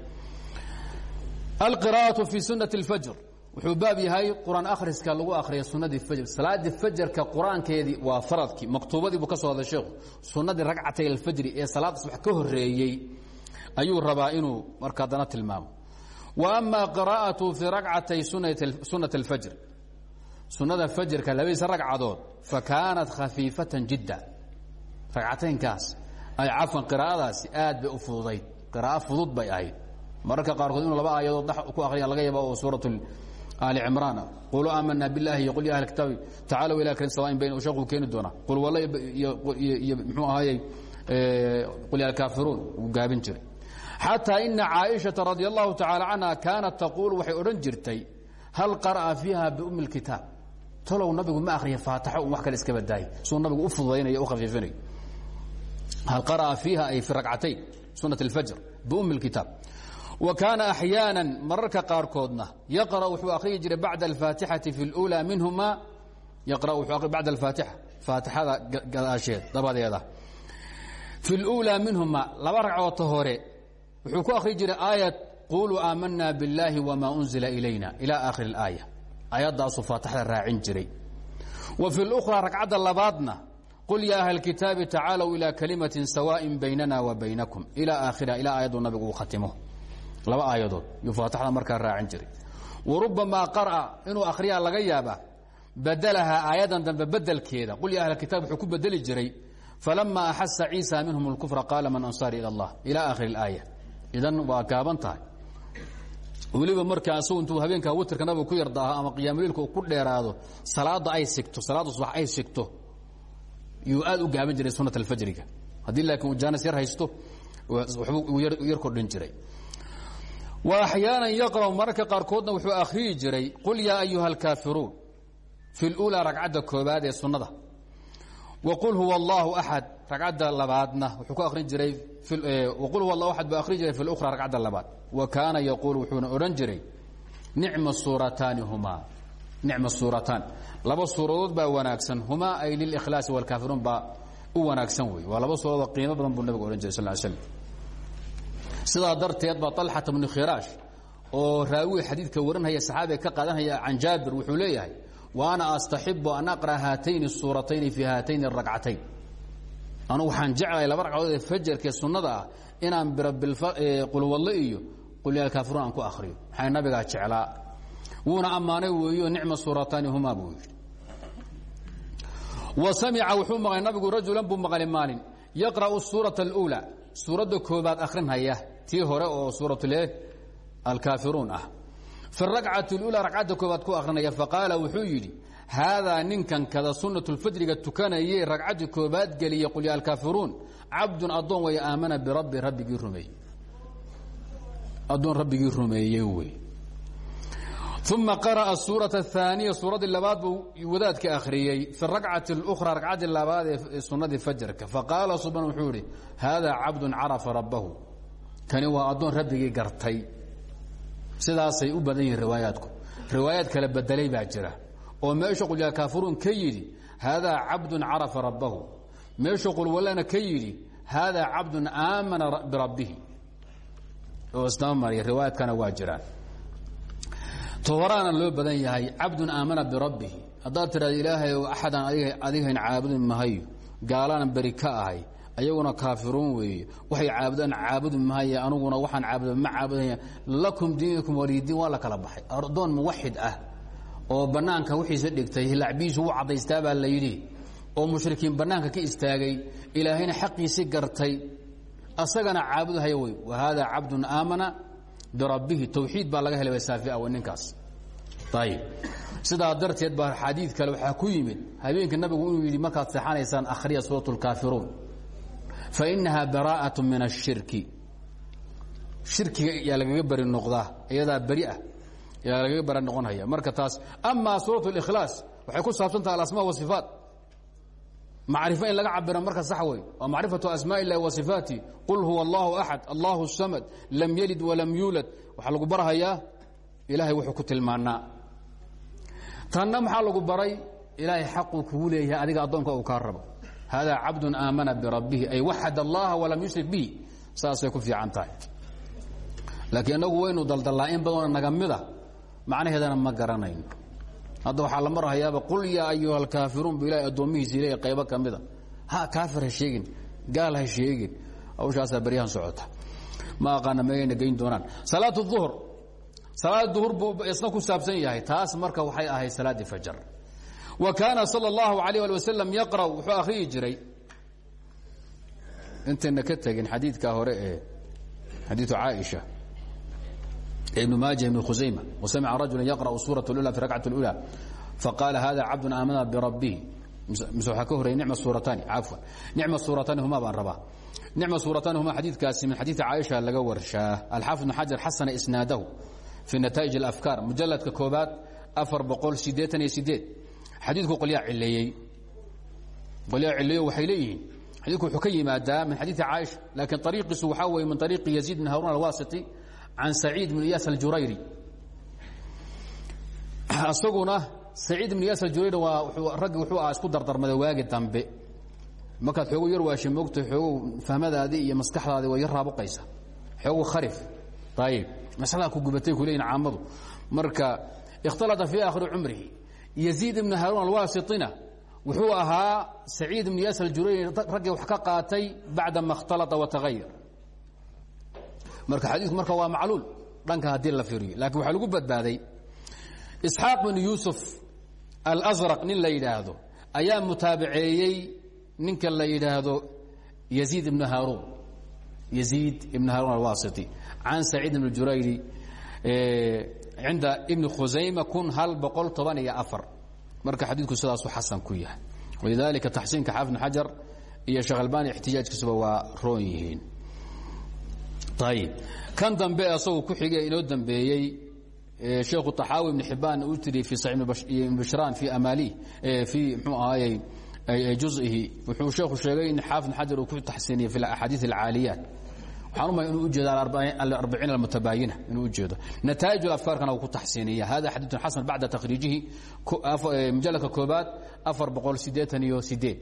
alqira'aةu fi sunati اlfajr wuxuu baab yahay qur-aan akhriska lagu akhriya sunadii fajr salaadii fajarka qur-aankeedii waa faradkii maktuubadii buu ka soo hadlay sheekhu sunnadii ragcatay alfajri ee salaada subax ka horeeyey ayuu rabaa inuu marka dana tilmaamo wa ama qira'atu fii ragcatay sunati اlfajr sunada fajrka labadiisa ragcadood fa kaanat khafiifatan jidda. Ragcataynkaas ay cafan qiraa'adaasi aad bay u fududayd. Fudud bay ahayd. Mararka qaarkood laba aayadood dhex ku akhriya laga yaaba oo suurat aali qulu aamanaa billahi iyo ya ahla kitaabi tacaalow ila karin sawaain bayna sheekuu keeni doonaa. Qul walla iyo mxuu qul ya alkaafiruun gaabin jiray. Xataa ina caaishata radi allahu tacaala canha kaanat taquul waxay odhan jirtay hal qara'a fiiha biumi اlkitaab talow nabigu ma akriya faataxo un wax kale iska badaayay suu nabigu u fududaynayo u khafiifinayo hal qara'a fiiha ay fi ragcatayn sunat اlfajr biumi اlkitaab wa kaana axyaana mararka qaarkoodna yaqra wuxuu akhriyi jiray bacda alfaatixati fi اlأulى minhuma yaqra wuxuu bacda alfaatixa faatixada gadaasheed dabadeeda fi اlأulى minhuma laba ragcoodta hore wuxuu ku akhri jiray aayat quluu aamanaa biاllaahi wma unzila ilayna ilى aakhir اlaaya aayaddaasuu faatixda raacin jiray wa fi اlأkhraa ragcadda labaadna qul ya ahla اkitaabi tacaalow ilى kalimatin sawaaءin baynana wa baynakum ilى aakhiriha ilaa aayaddu nabigu uu khatimo laba aayadood yuu faatixda markaa raacin jiray warubamaa qar'a inuu akhriyaa laga yaaba badalahaa aayadan dambe bedelkeeda qul ya ahla kitaab wuxuu ku bedeli jiray falama axasa ciisa minhum اlkufra qaala man ansaari ilى اllah ilى aakhir اlaaya idan waa gaaban tahay weliba markaa asagu intuu habeenkaa witrka nabiga ku yardaaho ama qiyaamuleilka ku dheeraado salaada ay sigto salaada subax ay sigto yuu aad u gaaban jiray sunat alfajriga. Haddii laakiin uu jaanis yar haysto waxbuu yar kordhin jiray. Wa axyaanan yaqra'u mararka qaarkoodna wuxuu akhriyi jiray qul yaa ayuha alkaafiruun fi اlأulaa ragcadda koobaad ee sunnada. Wa qul huwa allahu axad ragcadda labaadna wuxuu ku akhrin jiray Eh, qul huw allah axad buu akhrin jiray fi lukhra ragcadda labaad. Wa kaana yaquul wuxuuna odhan jiray nicma suurataani humaa. Nicma suurataan laba suuradood baa wanaagsan. Humaa ay lilkhlaasi walkaafiruun baa u wanaagsan wey waa laba suuradood qiimo badan buu nabigu odhan jiray sal slam sidaa darteed baa طalxata bnu khiraash oo raawiga xadiidka warinhaya saxaabiga ka qaadanhaya can jaabir wuxuu leeyahay wa ana astaxibu an aqra haatayni suuratayni fi haatayni ragcatayn anugu waxaan jeclahay laba ragcadood ee fajarkee sunnada ah inaan biraqulwadlo iyo qulyaalkaafiruun aan ku ahriyo maxaa nabigaa jeclaa? Wuuna ammaanay weeyo nicma suurataani humaa buu wa samica wuxuu maqlay nabigu rajulan buu maqlay maalin. Yaqra'u suurata aluulaa suuradda koobaad akhrinhaya tii hore oo suuratule eh, alkaafiruun ah. Fi rakcati اluulaa ragcadda koobaad ku akhrinaya faqaala wuxuu yidhi haadaa ninkan kada sunatulfajriga tukanayee ragcaddii koobaad geliya qulya alkaafiruun cabdun addoon way aamana birabbi rabbigii rumeey addoon rabbigii rumeeyey wey uma qara'a suurata ahaaniya suuraddii labaad buu wadaadka akhriyey fi rakcati اlأkhra ragcaddii labaad ee sunnadii fajarka faqaala subaan wuxuu idhi haadaa cabdun carafa rabbahu kani waa addoon rabbigii gartay sidaasay u badan yihiin riwaayaadku riwaayaad kala bedelay baa jira oo meesha qulya kaafiruun ka yidhi haadaa cabdun carafa rabbahu. Meesha qulwallana ka yidhi haadaa cabdun aamana birabbihi oo isdaba mariya riwaayaadkana waa jiraan. Tohoraana loo badan yahay cabdun aamana birabbihi haddaad tidhahdo ilaahay o axadaan adigahayn caabudi mahayo gaalaan beri ayaguna kaafiruun weeye waxay caabudaan caabudi mahaye aniguna waxaan caabuda ma caabudaya lakum diinukum walidiin waa la kala baxay. Addoon muwaxid ah oo banaanka wiiisa dhigtay hilaacbiisu u caddaystaabaa la yidhi oo mushrikiin bannaanka ka istaagay ilaahayna xaqiisii gartay asagana caabudhaya wey. Wa haadaa cabdun aamana birabbihi tawxiid baa laga helay saafi awe ninkaas. Ayib sidaa darteed baa xadiid kale waxaa ku yimid habeenka nabigu inuu yidhi markaad seexanaysaan akhriya suurat اlkaafiruun fa innahaa baraa'atu min ashirki shirkiga yaa lagaga beri noqdaa iyadaa beri ah yaa lagaga beri noqonhaya marka taas amaa suuraة اlkhlaas waxay ku saabsantaha alasma wasifaat macrifo in laga cabiro marka sax wey waa macrifaةu asmaa illahi wa sifaati qul huwa allahu axad allahu samad lam yelid walam yuulad waxaa lagu barhayaa ilahay wuxuu ku tilmaanaa tanna maxaa lagu baray ilaahay xaquu kugu leeyahay adiga addoonka uu kaa rabo hada cabdun aamana birabbihi ay waxad allaha walam yushrik bihi saasay ku fiican tahay laakiin inagu waynu daldallaa in badanoo naga mida macnaheedana ma garanayno hadda waxaa la marhayaaba qul yaa ayuha alkaafiruun bu ilahay addoommihiisa iley qaybo ka mida ha kaafir ha sheegin gaal ha sheegin. Hawshaasaa baryahan socota. Ma aqaana meegayna geyn doonaan. Salaat duhr salaad duhur buu isna ku saabsan yahay. Taas marka waxay ahayd salaaddii fajar. Wa kaana sala allahu alayh ali wasalam yaqra' wuxuu akhriyi jiray. Intayna ka tegin xadiidkaa hore ee xadiiu caaisha ibn maaja ibn khusayma wasamica rajula yaqra'u suuraة اlأulى fi rakcat اlأulى faqaala hada cabdun aamana birabbihi mise waxaa ka horeyay nicma suurataani cafwan nicma suurataani huma baan rabaa nicma suurataani huma xadiidkaasi min xadiidi caaisha laga warshaa alxaafid ibn xajar xasana isnaadahu fi nataa'ij اlafkaar mujaladka koobaad afar boqol sideetan iyo sideed xadiidku qolyaa cileeyey qolyaa cileeyo waxay leeyihiin xadiidku wuxuu ka yimaadaa min xadiidi caaisha laakiin ariiqiisu waxaa weeye min ariiqi yaziid bin haruun alwasiti can saciid bn iyaas aljurayri isaguna saciid ibn iyaas aljurayri waa raggi wuxuu aha isku dardarmaday waagi dambe markaad xoogu yar waasha moogta xoogow fahmadaadii iyo maskaxdaadii way yar raabuqaysa xoogu kharif ayib masladaa ku gubatay ku leeyihiin caamadu marka ikhtalata fii aakhiri cumrihi yaziid ibnu haaruun alwaasiطina wuxuu ahaa saciid ibnu yaas aljurayni raggii wax ka qaatay bacda ma اkhtalaa watahayar marka xadiiku marka waa macluul dhanka haddii la fiiriyo. Laakiin waxaa lagu badbaaday isxaaq bin yuusuf alأsraq nin la yidhaahdo ayaa mutaabaceeyey ninka la yidhaahdo yaziid ibn haaruun. Yaziid ibn haaruun alwasiti can saciid ibn jurayri cinda ibni khusayma kun hal boqol toban iyo afar. Marka xadiidku sidaasuu xasan ku yahay. Walidaalika taxsiinka xaafid bn xajar iyo sheekh albani ixtijaajkiisuba waa roon yihiin ayb kan dambe asagoo ku xige inoo dambeeyey sheekhu taxaawi ibn xibaan uu tiri bishraan fi amali fii mxuu ahaayey juzihi wuxuu sheekhu sheegay in xaafid xajar uu ku taxsiiniye fi axaadiis alcaaliyaat waxaan u maya inuu ujeeda aarbaciin almutabaayina inuu ujeedo nataa'ij afkaarkana uu ku taxsiiniya hada xadiidun xasan bacda takhriijihi mujalladka koobaad afar boqol sideetan iyo sideed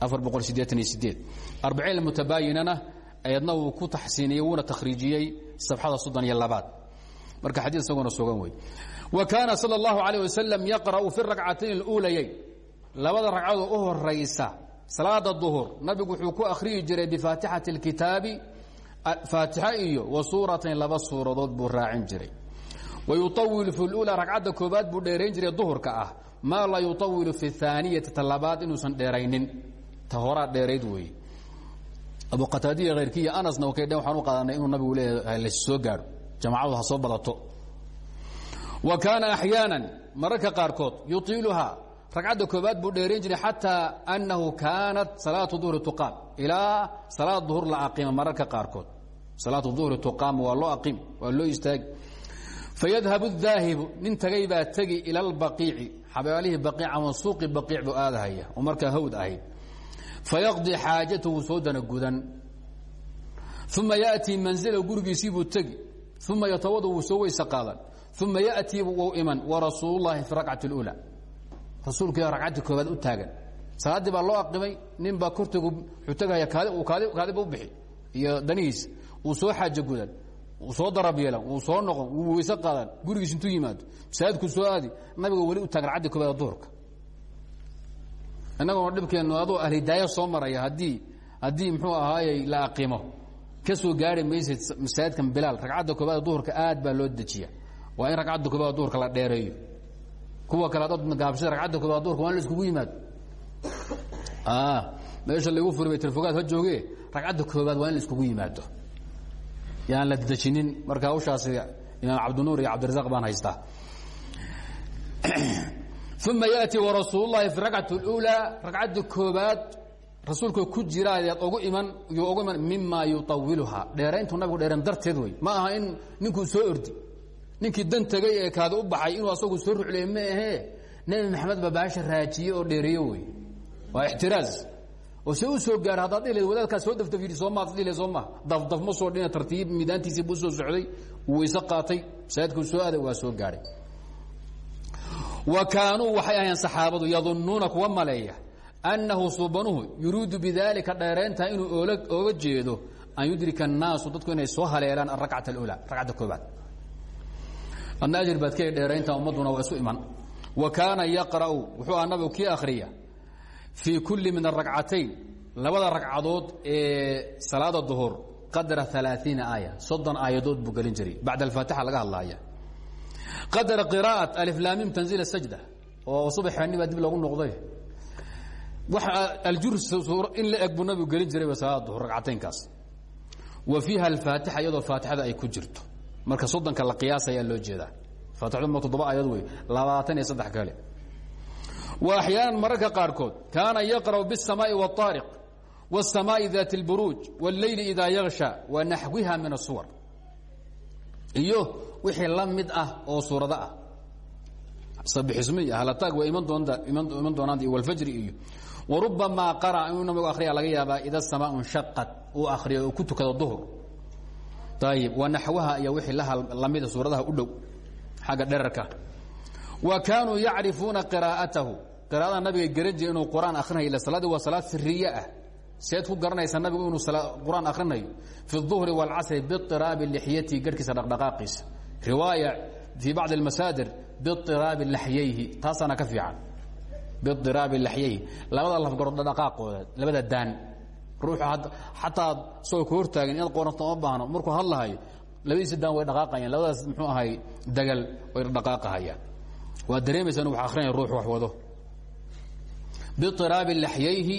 afar boqol sideetan iyo sideed arbiciin almutabaaayinana ayadna uu ku taxsiiniyey wuuna takhriijiyey sabxada soddon iyo labaad. Marka xadiid isaguna sugan wey wa kaana sala allahu calayh wasalam yaqra'u fi rakcatayn uulayayn labada ragcadood u horaysa salaada duhur nabigu wuxuu ku akhriyi jiray bifaatixati اlkitaabi faatixo iyo wa suuratayn laba suuradood buu raacin jiray. Wa yuawilu fi lula ragcadda koobaad buu dheerayn jiray duhurka ah. Maa laa yuawilu fi اaaniyati talabaad inuusan dheeraynin. Ta horaa dheerayd weeye abu qataadiya khayrkiiyo anasna kay dhen waxaan u qaadanay inuu nabigu leeyahay las soo gaadho. Jamacadu ha soo badato. Wa kaana axyaana mararka qaarkood yuiiluhaa ragcadda koobaad buu dheerayn jiray xataa annahu kaanat salaatu duhri tuqaam. Ilaa salaad duhur la aqima mararka qaarkood. Salaatu duhri tuqaam waa loo aqim waa loo istaagi fayadhabu daahibu nin tagay baa tegi ila albaqiici xabaalihii baqiic ama suuqi baqiic buu aadahaya oo markaa hawd ahayd fayaqdii xaajatahu soo dana gudan uma yaatii manzila gurigiisii buu tegi uma yatawada wuu soo weyse qaadan uma yatii wuu iman warasuul lahi fi rakcati اlula rasuulku ragcadda koobaad u taagan salaaddii baa loo aqimay nin baa kortegu utagaya kaadiba u bixi iyo danihiisa uu soo xaajo gudan uu soo darab yeelan uu soo noqon wuu weyse qaadan gurigiis intuu yimaado masaajidku soo aadi nabiga weli u taagan ragcaddi koobaad duhurka innagoona dhibkeennu adoo ahlidaaya soo maraya haddii haddii muxuu ahaayey la aqimo ka soo gaari maysid masaajidkan bilaal ragcadda koobaad duhurka aad baa loo dejiya waa in ragcadda koobaad duhurka la dheereeyo. Kuwa kale dad gaabshada ragcadda koobaad duhurka waa in la iskugu yimaado. Meesha lagu furi bay tirfogaad ha jooge ragcadda koobaad waa in la iskugu yimaado. Yaan la dejinin marka hawshaasi imaam cabdinuur iyo cabdirasaaq baan haystaa uma yaأti warasuul lahi fi rakcat اlأulى ragcadda koobaad rasuulka ku jiraadeed ogu iman yuu ogu iman mima yuطawiluhaa dheerayntu nabigu dheereen darteed wey ma aha in ninkuu soo ordi ninkii dan tegay ee kaada u baxay inuu asagu soo rucley ma ahee nebi maxamed baa baasha raajiye oo dheereeye wey waa ixtiraaz oo se u soo gaara haddaad dhihleed wadaadkaa soo daftafiri soomaad dhile soo maha dafdaf ma soo dhina tartiib midaantiisii buu soo socday wuu weyse qaatay masaajidkuu soo aaday waa soo gaadhay wa kaanuu waxay ahayn saxaabadu yadunnuuna kuwa maleeya annahu subanuhu yuriidu bidaalika dheeraynta inuu ooga jeedo an yudrika annaasu dadku inay soo haleelaan arakcat alula racadda koobaad adna ajir baad keli dheeraynta ummadduna waa isu iman. Wa kaana yaqra'u wuxuu aha nabigu kii akhriya fii kulli min aragcatayn labada ragcadood ee salaada duhur qadra alaaiina aaya soddon aayadood buu gelin jiray bacda alfaatixa laga hadlaaya qadra qiraaءaة aliflaamim tanziil الsajda oo subaxeenni baa dib lagu noqday waxa aljur in la eg buu nabigu gelin jiray salaada duhur ragcataynkaas wa fiiha alfaatixa iyadoo faatixada ay ku jirto marka soddonka la qiyaasayaa loo jeedaa faatixadu ma toddoba aayad wey labaatan iyo saddex kale wa axyaanan mararka qaarkood kaana yaqra'u biالsamaaءi wالطaariq wالsamaaءi daati اlburuuj wاlleyli idaa yaغsha wa naxwiha min الsuwar iyo wixii la mid ah oo suurado ah sabixismi iyo halataag waa iman doonta iman doonaan iyo walfajri iyo warubamaa qara'a inuu nabigu akhriya laga yaabaa ida samaa nshaqat uu akhriyo uu ku tukado duhur ayib wa naxwaha iyo wixii lamida suuradaha u dhow xagga dherarka wa kaanuu yacrifuuna qiraa'atahu qiraa'ada nabiga garan jira inuu qur-aan akhrinayo ila salaadii waa salaad siriye ah seed ku garanaysa nabigu inuu qur-aan akhrinayo fi الظuhri wاlcasri biطiraabi lixyatihi garhkiisa dhaqdhaqaaqiisa riwaaya fii bacd اmasaadir biiraabi layayhi taasaana ka fiican. Biiraabi layayhi labada lafgarood dhaqaaqooda labada daan. Ruuxu xataa soo ku hortaagan inaad qoranto ma baahno. Markuu hadlahayo labadiisi daan way dhaqaaqayaan labadaas mxuu ahay dagal way dhaqaaqahayaan. Waad dareemaysaa inu wax akrinaya ruux wax wado. Biiraabi laxyayhi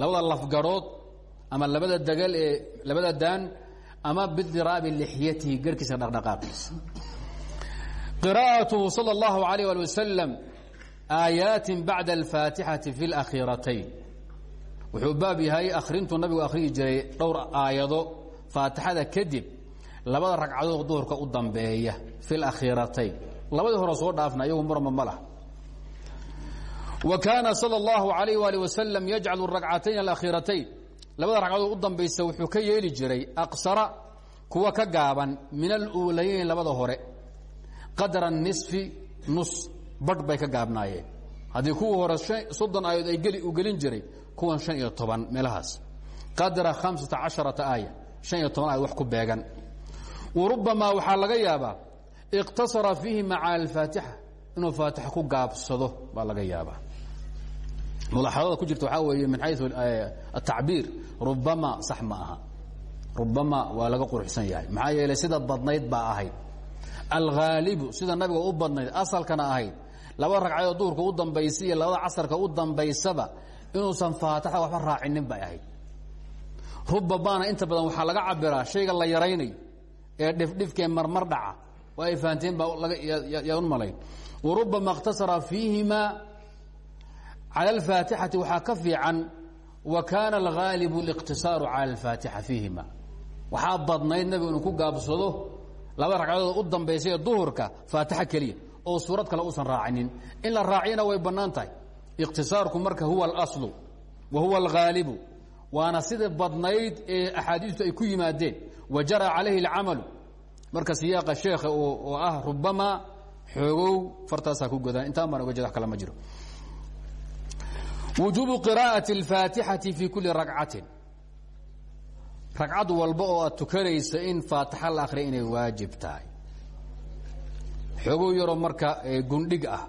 labada lafgarood ama labada dagal ee labada daan ama biiraabi lixyatihi garhkiisa dhaqdhaqaaqiisa qira'atuhu salى اllahu alayh ali wasalam aayaati bacda alfaatixati fi اlakhiiratayn wuxuu baab yahay akhrintuu nabigu akhriyi jiray dhowr aayado faatixada kadib labada ragcadood duhurka u dambeeya fi اlakhiiratayn labadii hore soo dhaafna iyagu marma ma lah wa kaana salى اllahu alayh ali wasalam yajcalu rakcatayn alakhiiratayn labada ragcadood u dambaysa wuxuu ka yeeli jiray aqsara kuwa ka gaaban min aluulayeyn labada hore. Qadra nisfi nus badh bay ka gaabnaayeen. Haddii kuwii hore soddon aayadood ay geli uu gelin jiray kuwan shan iyo toban meelahaas. Qadra hamsata casharata aaya shan wax ku beegan. Wa rubbamaa laga yaabaa iqtasara fiihi maca alfaatixa inuu faatixa ku gaabsado baa laga yaabaa mulaaxadada ku jirta waxaa weeye min xayu atacbiir rubbama sax ma aha rubbama waa laga quruxsan yahay maxaa yeelay sida badnayd baa ahayd alhaalibu sida nabiga u badnayd asalkana ahayd laba ragcadood duhurka u dambaysa iyo labada casarka u dambaysaba inuusan faataxa waxba raacinin bay ahayd rubbamaana inta badan waxaa laga cabiraa shayga la yaraynayo ee dhifdhifkee marmar dhaca waa ay fahanteen baa yaad u malayn wa rubbama اkhtasara fiihima cala alfaatixati waxaa ka fiican wa kaana alhaalibu اliqtisaaru cala alfaatixa fiihima waxaa badnayd nabigu inuu ku gaabsado laba ragcadood u dambaysa ee duhurka faatixa keliya oo suurad kale uusan raacinin in la raaciyana way bannaan tahay ikhtisaarku marka huwa alaslu wa huwa alghaalibu waana sida badnayd ee axaadiistu ay ku yimaadeen wa jara calayhi alcamalu marka siyaaqa sheekha oo ah rubamaa xoogow fartaasaa ku godaan intaan baan oga jeed wax kale ma jiro wujuubu qiraa'ati اlfaatixati fi kuli ragcatin ragcad walba oo aad tukanaysa in faatixa la akhriya inay waajib tahay xoogow yaroo marka gundhig ah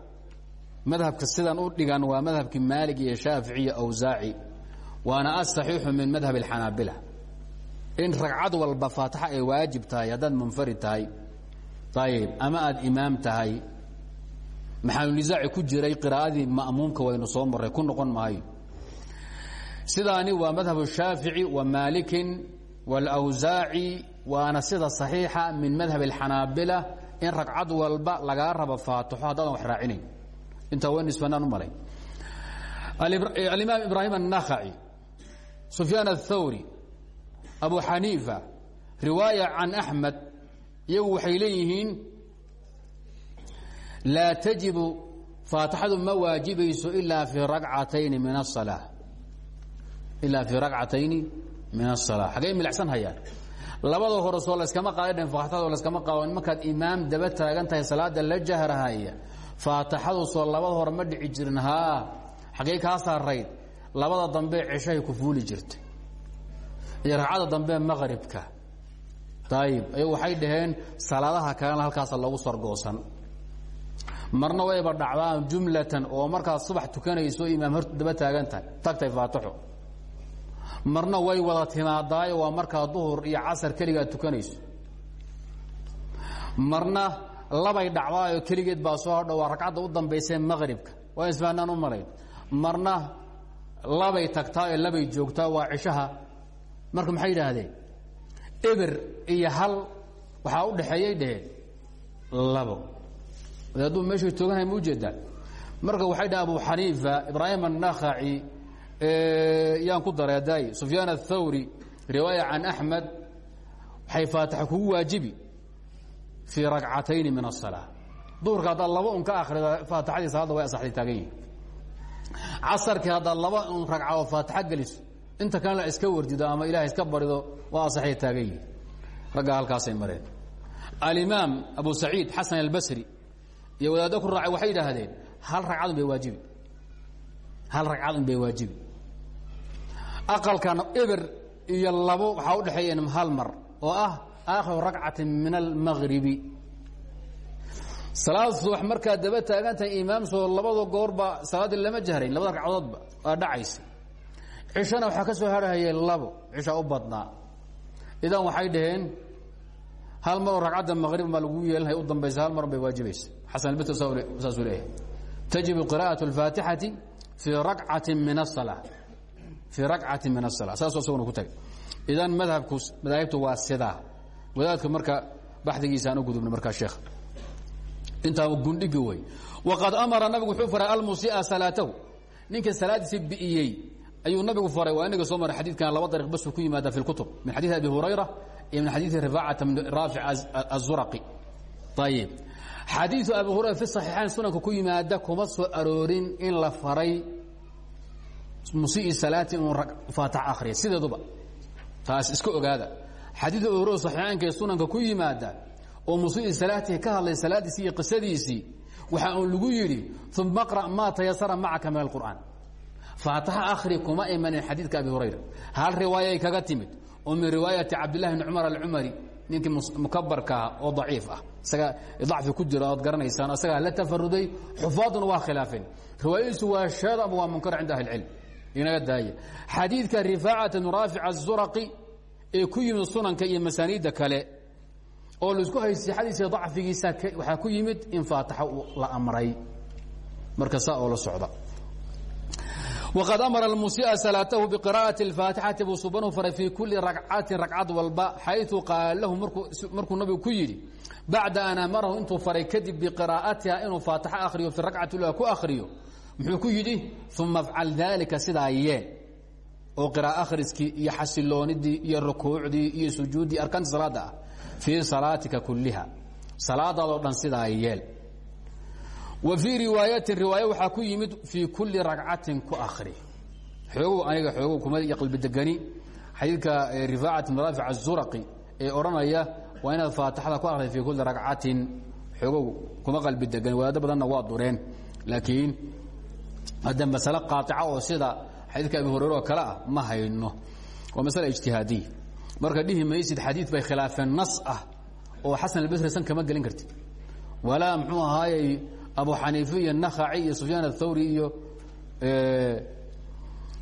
madhabka sidan u dhigan waa madhabkii maalig iyo shaafici iyo awsaaci waana asaxiixu min madhab اlxanaabila in ragcad walba faatixa ay waajib tahay haddaad munfarid tahay ayib ama aada imaam tahay maxaanunisaaci ku jiray qiraa'adii ma'muumka waynu soo marray ku noqon maayo sidaani waa madhab الshaafici wa maalikin wاlawsaaci waana sida صaxiixa min madhab اlxanaabila in ragcad walba lagaa rabo faatixo haddaadan wax raacinayn intaa waa nisbanaan u malay alimaam ibraahim الnakhaci sufyaan الthawri abu xaniifa riwaaya can axmed iyagu waxay leeyihiin laa tajibu faatixadu ma waajibayso ilaa fii racatayni min aala ilaa fii ragcatayni min asala xaggay milicsanhayaan labada hore soo laskama qaadadhen faatixado laskama qaado markaad imaam daba taagan tahay salaada la jahrahaya faatixadu soo labada hore ma dhici jirin haa xaggey kaa saarayd labada dambe ceshahay ku fuuli jirtay. Iyo ragcada dambe maqribka ayib ay waxay dhaheen salaadaha kalena halkaasa lagu sargoosan marna wayba dhacdaan jumlatan oo markaad subax tukanayso imaam hor daba taagan tahay. Tagtay faatixo marna way wada timaadaayo waa markaa duhur iyo casar keligaad tukanayso. Marna labay dhacdaayo keligeed baa soo hodho waa ragcadda u dambaysee maqribka waa isfaanaan u malayn. Marna labay tagtaa ee labay joogtaa waa cishaha. Marka maxay yidhaahdeen? Eber iyo hal waxaa u dhexeeyay dheheen labo hadduu meesha tooganhay ma u jeedaa marka waxay dhaha abu xaniifa ibraahim annakhaci yaan ku dareeday sufyaan aلthawri riwaaya can axmed waxay faatixa kugu waajibi fii ragcatayni min aلsalaa duhurka haddaad laba un ka akrida faatixadii salaadda way asaxday taagan yihi casarkii haddaad laba un ragca oo faatixa geliso inta kalena iska wardido ama ilahay iska barido waa asaxday taagan yihi raggaa halkaasay mareen. Alimaam abu saciid xasan albasri iyo wadaaddo ku raacay waxay yidhaahdeen hal ragcadun bay waajibi hal ragcad un bay waajibi aqalkan eber iyo labo waxaa u dhexeeya hal mar oo ah aakhiru ragcati min almagribi salaad subax markaad daba taagantahay imaamsoo labada goorba salaaddii lama jahrayn labada ragcadoodba waa dhacaysa cishona waxaa ka soo harhayay labo cisha u badnaa. Idan waxay dhaheen hal maroo ragcadda maqrib maa lagu yeelanhay u dambaysa hal mar bay waajibaysa xasan albitr saasuu leeyahay tajibu qira'aة اlfaatixati fii rakcati min الsalaa fii rakcati min الsalaa saasoo isaguna ku tagay idan madhabku madaahibtu waa sidaa wadaadka marka baxdigiisa aan u gudubna markaa sheekh intaa gundhigi wey waqad amara nabigu wuxuu faray almusia salaatahu ninka salaadiisa bi'iyey ayuu nabigu faray waa inaga soo maray xadiidkan laba dariiq basuu ku yimaada fi اlkutub min xadiidi abi hurayra iyo min xadiidi rifacata bn raafic azuraqi ayib xadiiu abi hurayra fi صaxiixayn sunanka ku yimaada kuma soo aroorin in la faray musii salaati inuu faatax akhriya sideeduba taas iska ogaada. Xadiiu abi hurayra saxiixaynka ee sunanka ku yimaada oo musii salaatihi ka hadlay salaadiisii iyo qisadiisii waxa uu lagu yidhi uma qra' maa tayasara macaka min alqur'aan. Faataxa akhri kuma imanin xadiidka abi hurayra. Hal riwaayay kaga timid. Oo min riwaayati cabdillahi bni cumar alcumari ninkii mukabarkaah oo daciif ah. Isaga dacfi ku jira ood garanaysaan isagaa la tafaruday xufaaduna waa khilaafeen riwaayadiisu waa shaad ama waa munkar cinda ahli cilm inaga daaya xadiidka rifaacata bnu raafic azuraqi ee ku yimid sunanka iyo masaaniidda kale oo la isku hay sixadiisa dacfigiisa waxaa ku yimid in faataxa la amray. Marka saa oo la socda wqad amara musia salaatahu biqira'ati اfaatixati buu subanhu faray fii kuli ragcatin ragcad walba xayu qaala lahu markuu nabigu ku yidhi bacda an amarahu intuu faray kadib biqiraa'atiha inuu faatixo akhriyo fi rakcati ula ku akhriyo muxuu ku yidhi uma afcal dalika sidaa yeel oo qira'a akhriskii iyo xasiloonidii iyo rukuucdii iyo sujuuddii arkaantii salaada ah fii salaatika kuliha salaadaadoo dhan sidaa yeel wa fii riwaayatin riwaayo waxaa ku yimid fii kulli ragcatin ku akri xoogow aniga xoogow kuma qalbidegani xadiidka rifaacat bn raafic azuraqi ee odhanaya waa inaad faatixada ku akriday fii kulli ragcatin xoogow kuma qalbidegani wadaado badanna waa dureen. Laakiin hadda masale qaaطica oo sida xadiidka abi hurayre oo kale ah ma hayno. Waa masale ijtihaadiya marka dhihi maysid xadiid bay khilaafeen nas ah oo xasan albasri san kama gelin kartid. Walaa muxuu ahaayey abu xaniife iyo nakhaci iyo sufyaan athawri iyo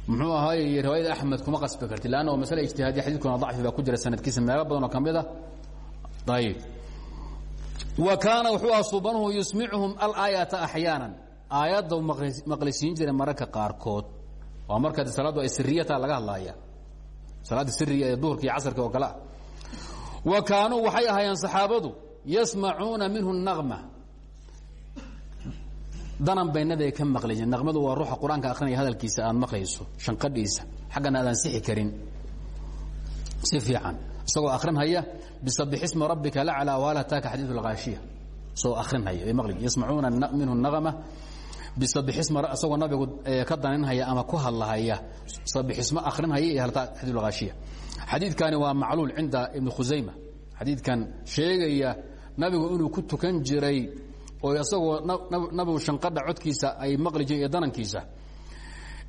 muxuu ahaay riwaayada axmed kuma qasbi karti lanna waa masale ijtihaadiya xadidkuna dacfi baa ku jira sanadkiisa meelo badan oo ka mid ah. Ayib wa kaana wuxuu aha subanuhu yusmicuhum alaayata axyaana aayadda maqlisiin jiray mararka qaarkood. Waa marka salaaddu ay siriyata laga hadlaya salaadda siriga ee duhurka iyo casarka oo kale ah. Wa kaanuu waxay ahaayeen saxaabadu yasmacuuna minhu naqma danan bay nabiga ka maqlayeen naqmadu waa ruuxa qur'aanka akrinaya hadalkiisa aad maqlayso. Shanqadhiisa. Xaggana aadaan sixi karin. Si fiican. Isagoo akrinhaya bisabixisma rabbika laclaa wahal ataaka xadiidu lhaashiya isagoo akrinhaya ay maqli. Yasmacuuna minhu naqma bisabixisma isagoo nabigu ka daninhaya ama ku hadlahaya. Sabixismo akrinhaya iyo haltaa xadiidu lhaashiya xadiidkani waa macluul cinda ibni khusayma xadiidkan sheegaya nabigu inuu ku tukan jiray oo isagoo nabow shanqadha codkiisa ay maqli jireen danankiisa.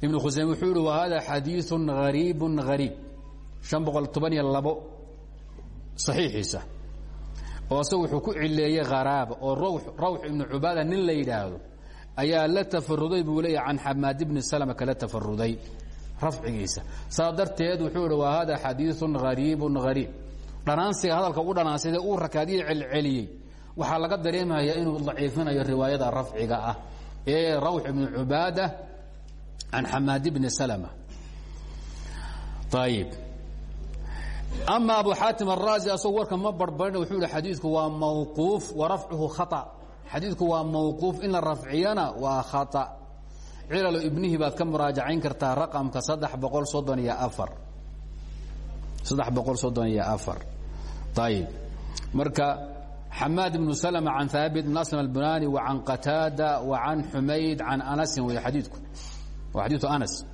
Ibnu khuseyme wuxuu yihi wahada xadiiu hariibu hariib an boqol labo saxiixiisa. Oo isaga wuxuu ku cileeyey haraaba oo rawx ibnu cubaada nin la yidhaahdo ayaa la tafaruday buu leeyahy can xamaad ibni kala tafaruday rafcigiisa. Saa wuxuu ihi wahada xadiiu hariibu hariib dhanaansiga hadalka u dhanaansa uu rakaadiyi celceliyey waxaa laga dareemaya inuu daciifinayo riwaayada rafciga ah ee rawx ibnu cubaada can xamaad bni slma ayib ama abu xaatim araazi asagoo warka ma wuxuu yihi xadiidku waa mawquuf wa rafcuhu khaa xadiidku waa mawquuf in la rafciyana waa khaa cilalo ibnihi baad ka muraajacayn kartaa raqamka saddex boqol soddon marka xamaad can haabit bn aslam albunani wa can qataada wa can xumayd can anasin wey xadiidku waa xadiiu anas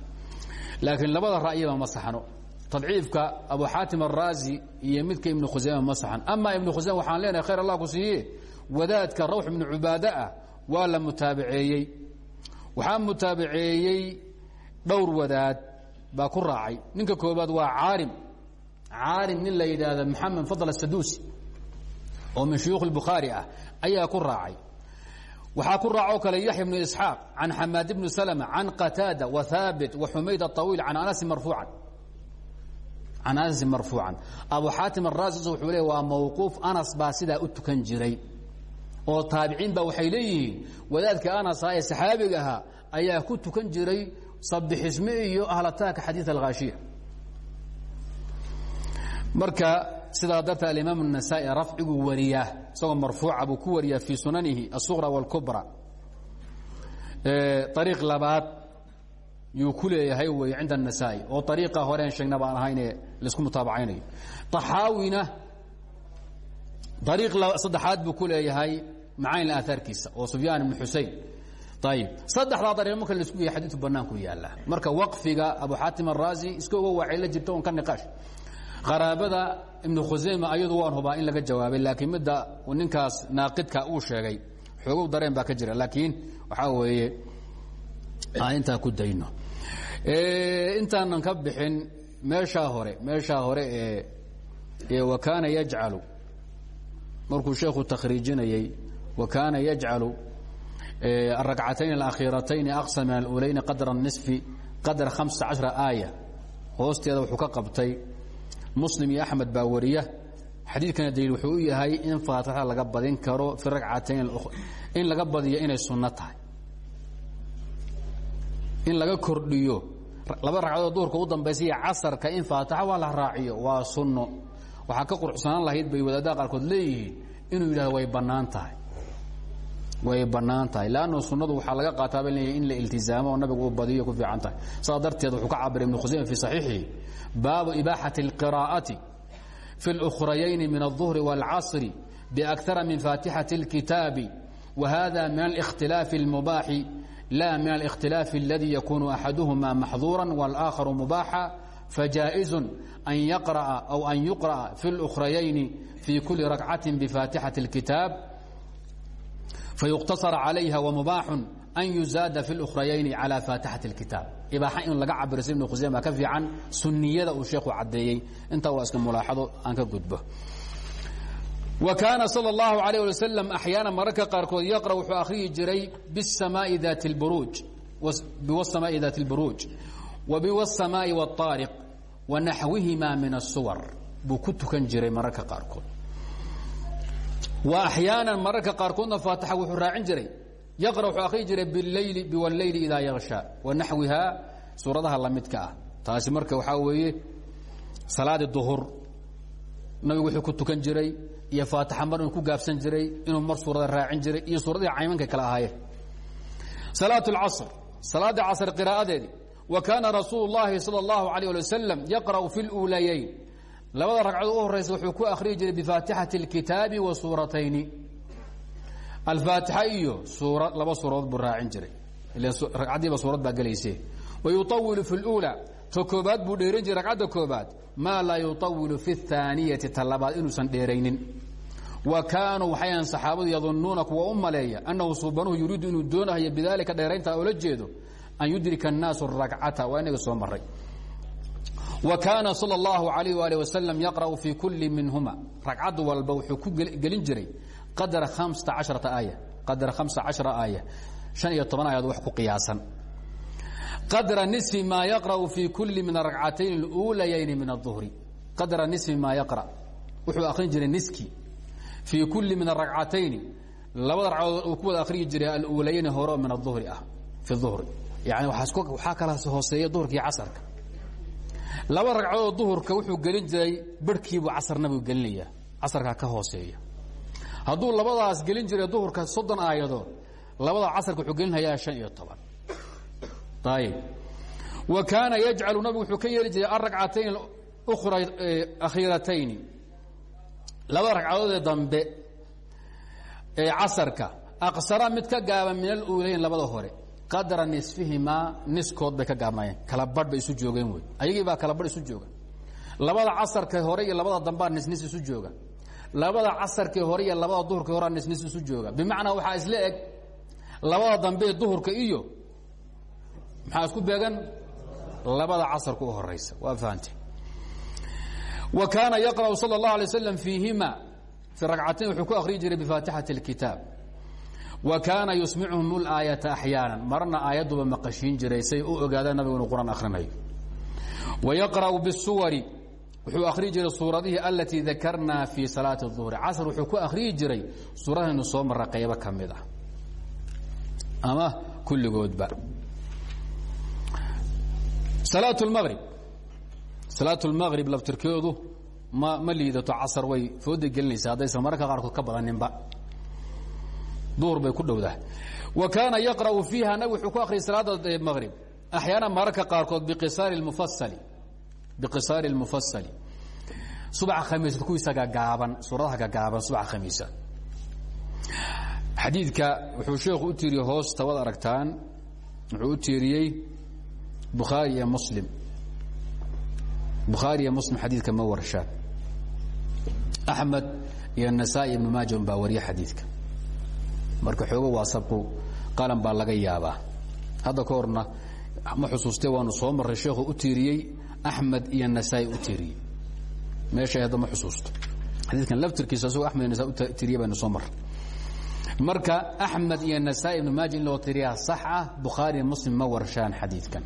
laakiin labada ra'yiba ma saxno tadciifka abu xaatim araazi iyo midka ibnu khusayma ma saxan ama ibnu khusayma waxaan leenahay khayr allah ku siiye wadaadka rawx ibnu cubaade ah waa la mutaabaceeyey waxaa mutaabaceeyey dhowr wadaad baa ku raacay ninka koobaad waa caalim caalim nin la yidhaahdo maxamed fadl asaduusi oo min shuyuukh اlbukhaari ah ayaa ku raacay. Waxaa ku raaco kale yaxya bnu isxaaq can xamaad bni slma can qataada wa haabit wa xumayd aطawiil can anasin marfuucan. Can anasin marfuucan. Abu xaatim araasis wuxuu leey waa mawquuf anas baa sidaa u tukan jiray. Oo taabiciin ba waxay leeyihiin wadaadka anas ah ee saxaabiga ayaa ku tukan jiray sabixisme iyo ahlataaka xadiid alkhaashiya marka sidaa darta alimaam النasaaئي rafciguu wariyaa isagoo marfuuca buu ku wariyaa fii sunanihi الsuqra واlkubra ariiq labaad yuu ku leeyahay wey cinda النasaaئي oo ariiqa horeen sheegna baan ahaynee laisku mutaabacaynayo طaxaawina ariiq saddexaad buu ku leeyahay macayn aahaarkiisa oo sufyaan ibn xusein ayib saddexdaa ariiq marka laisku yahay xadiiku banaanku yaala marka waqfiga abu xaatim الraazi iska oga waacay la jirta on ka niqaash qaraabada ibnu khusayma ayadu waan hubaa in laga jawaabay laakiin midda ninkaas naaqidka uu sheegay xoogow dareen baa ka jira laakiin waxaa weeye aan intaa ku dayno intaanan ka bixin meeshaa hore meeshaa hore ee ee wakaana yajcalu markuu sheekhu takhriijinayey wakaana yajcalu الرagcatayn الأkhiiratayn أqصى min الأulayni qadra النصfi qadra خaمسa caشhرa aayة hoosteeda wuxuu ka qabtay muslim iyo axmed baa wariya. Xadiidkana daliil wuxuu u yahay in faatixada laga badin karo fi ragcatayn in laga badiyo inay sunno tahay. In laga kordhiyo. Laba ragcadood duhurka u dambaysa iyo casarka in faatixa waa la raaciyo waa sunno. Waxaa ka quruxsanaan lahayd bay wadaadaha qaarkood leeyihiin inuu yidhahdo way bannaan tahay. Way bannaan tahay. Leannu sunnadu waxaa laga qaataa bay leeyihiin in la iltizaamo oo nabigu uu badiyo ku fiican tahay. Saas darteed wuxuu ka cabiray ibnu khusayma fi saxiixihi baabu ibaaxaة الqراءaةi في الأkhrayayni min الظهر والcصر بأكثara min فاtixaة الكitaabi وhذا min الاkhtilaaف الmubaaح la min الاkhtilaaف اladي yakun أxaduهma maxظuurا والآkhر mubaaxa فجائز أn yقرأa أو أn يuqرأa في الأkhrayayni في kuli رagcaة بفاtixaة الكitاab فيuqtaصر عalayha وmubaax an yuzaada fi اlukhrayayni calى faatixaةi اlkitaab ibaaxa in laga cabiro si ibnu khusayma ka fiican suniyada uu sheekhu caddeeyey intaa waa iska mulaaxado aan ka gudbo wa kaana salى اllahu عalيه alي waslm axyaana mararka qaarkood yaqra wuxuu akhriyi jiray bsamaai daati اlburuuj biwasamaai daati اlburuuj wa biwالsamaaءi wالطaariq wa naxwihima min الsuwar buu ku tukan jiray mararka qaarkood wa axyaana mararka qaarkoodna faatixa wuxuu raacin jiray yaqra wuxuu akhrii jiray biاleyli biwاlleyli idaa yaksha wa naxwihaa suuradaha lamidka ah taasi marka waxaa weeye salaadii duhur nabigu wuxuu ku tukan jiray iyo faatixa mar inuu ku gaabsan jiray inuu mar suurada raacin jiray iyo suuradii caymanka kale ahaayeen salaat اlcasr salaadii casr qiraa'adeedii wa kaana rasuulu اllahi salى اllahu عalيه alي wasalam yaqra'u fi اluulayayn labada ragcadood u horaysa wuxuu ku akhriyi jiray bifaatixati اlkitaabi wa suuratayni alfaatix iyo suurad laba suuradood buu raacin jiray. Racadiiba suurad baa gelayse wayuawilu fi uula ta koobaad buu dheeran jiray racadda koobaad. Maa laa yuawilu fi aaniyati ta labaad inuusan dheeraynin. Wa kaanuu waxayan saxaabadu yadunuuna kuwa u maleeya annahu suubanuhu yuriidu inuu doonahayo bidaalika dheeraynta oola jeedo an yudrika annaasu rakcata waa inaga soo maray wa kaana sal اllahu alayh ali wasalam yaqra'u fii kulli minhuma. Ragcad walba wuxuu ku gelin jiray qadra amsa caشhraa aaya qadra hamsa caشhra aaya شhan iyo toban ayaad wax ku qiyaasan qadra نiصfi maa yaqra'u fii kuli min aragcatayn اluulayayni min الظuhri qadra niصfi maa yaqra' wuxuu akrin jiray niski fii kuli min aragcatayni labada ragcadood uu ku wada akhriyi jiray aluulayayni hore oo min aلظuhri ah fi ظuhri yani waxaa kala hooseeya duhurka iyo casarka laba ragcadood duhurka wuxuu gelin jiray barhkiibuu casarna buu gelinaya casarkaa ka hooseeya hadduu labadaas gelin jiray duhurka soddon aayadood labada casarka wuxuu gelinhayaa شhan iyo toban. Wa kaana yajcalu nabigu wuxuu ka yeeli jiray alragcatayn ra akhiiratayni labada dambe ee casarka aqsara mid ka gaaban min aluulayn labada hore. Qadra nisfihimaa niskood ka gaabnaayeen kala badh bay isu joogeen wey. Ayagii baa kala badh isu jooga. Labada casarka hore iyo labada dambaa nisnis isu jooga labada casarkii hore iyo labada duhurkii horea nisnis isu jooga bimacnaa waxaa isla eg labada dambe duhurka iyo maxaa isku beegan labada casarka u horaysa waa fahamte wa kaana yaqra'u sal اllahu alay slam fiihima fi ragcatayn wuxuu ku akhriyi jiray bifaatixati اlkitaab wa kaana yusmicuhum اlaayata axyaana marna aayadduba maqashiin jiray say u ogaadaan nabigu inuu qur-aan akhrinayo wa yaqra'u bisuwari wuxuu akhriyi jiray suuradihii alatii dakarnaa fii salaati الظuhri casr wuxuu ku akhriyi jiray suuradaynu soo marra qaybo ka mid ah ama kulligoodba salaaة اlmaqrib salaaة اlmaqrib laftirkeedu ma ma liidato casar way fooda gelinaysa haddaysan mararka qaarkood ka badaninba duhur bay ku dhowdahay wa kaana yaqra'u fiiha nabig wuxuu ku akhriyay salaada maqrib axyaana mararka qaarkood biqisaari mufasali biqisaari اlmufasali subaxa khamiisad kuwiisa gagaaban suuradaha gagaaban subaxa khamiisa xadiidka wuxuu sheekhu u tiiriyey hoosta waad aragtaan wuxuu u tiiriyey bukhaari iyo muslim bukhaari iyo muslim xadiidka ma warshaan axmed iyo nasaa-i ibnu maaja un baa wariya xadiidka marka xoogo waasabku qalan baa laga yaabaa hadda ka horna ma xusuustee waanu soo marray sheekhu u tiiriyey axmed iyo nasaa-i u tiiriyey meeshay hadda ma xusuusto xadiidkan laftirkiisa asagoo axmed iyo nasaa u tiiriye baynu soo marray marka axmed iyo nasaa-i ibnu maaja in loo tiriyaa sax ah bukhaari muslim ma warshaan xadiidkan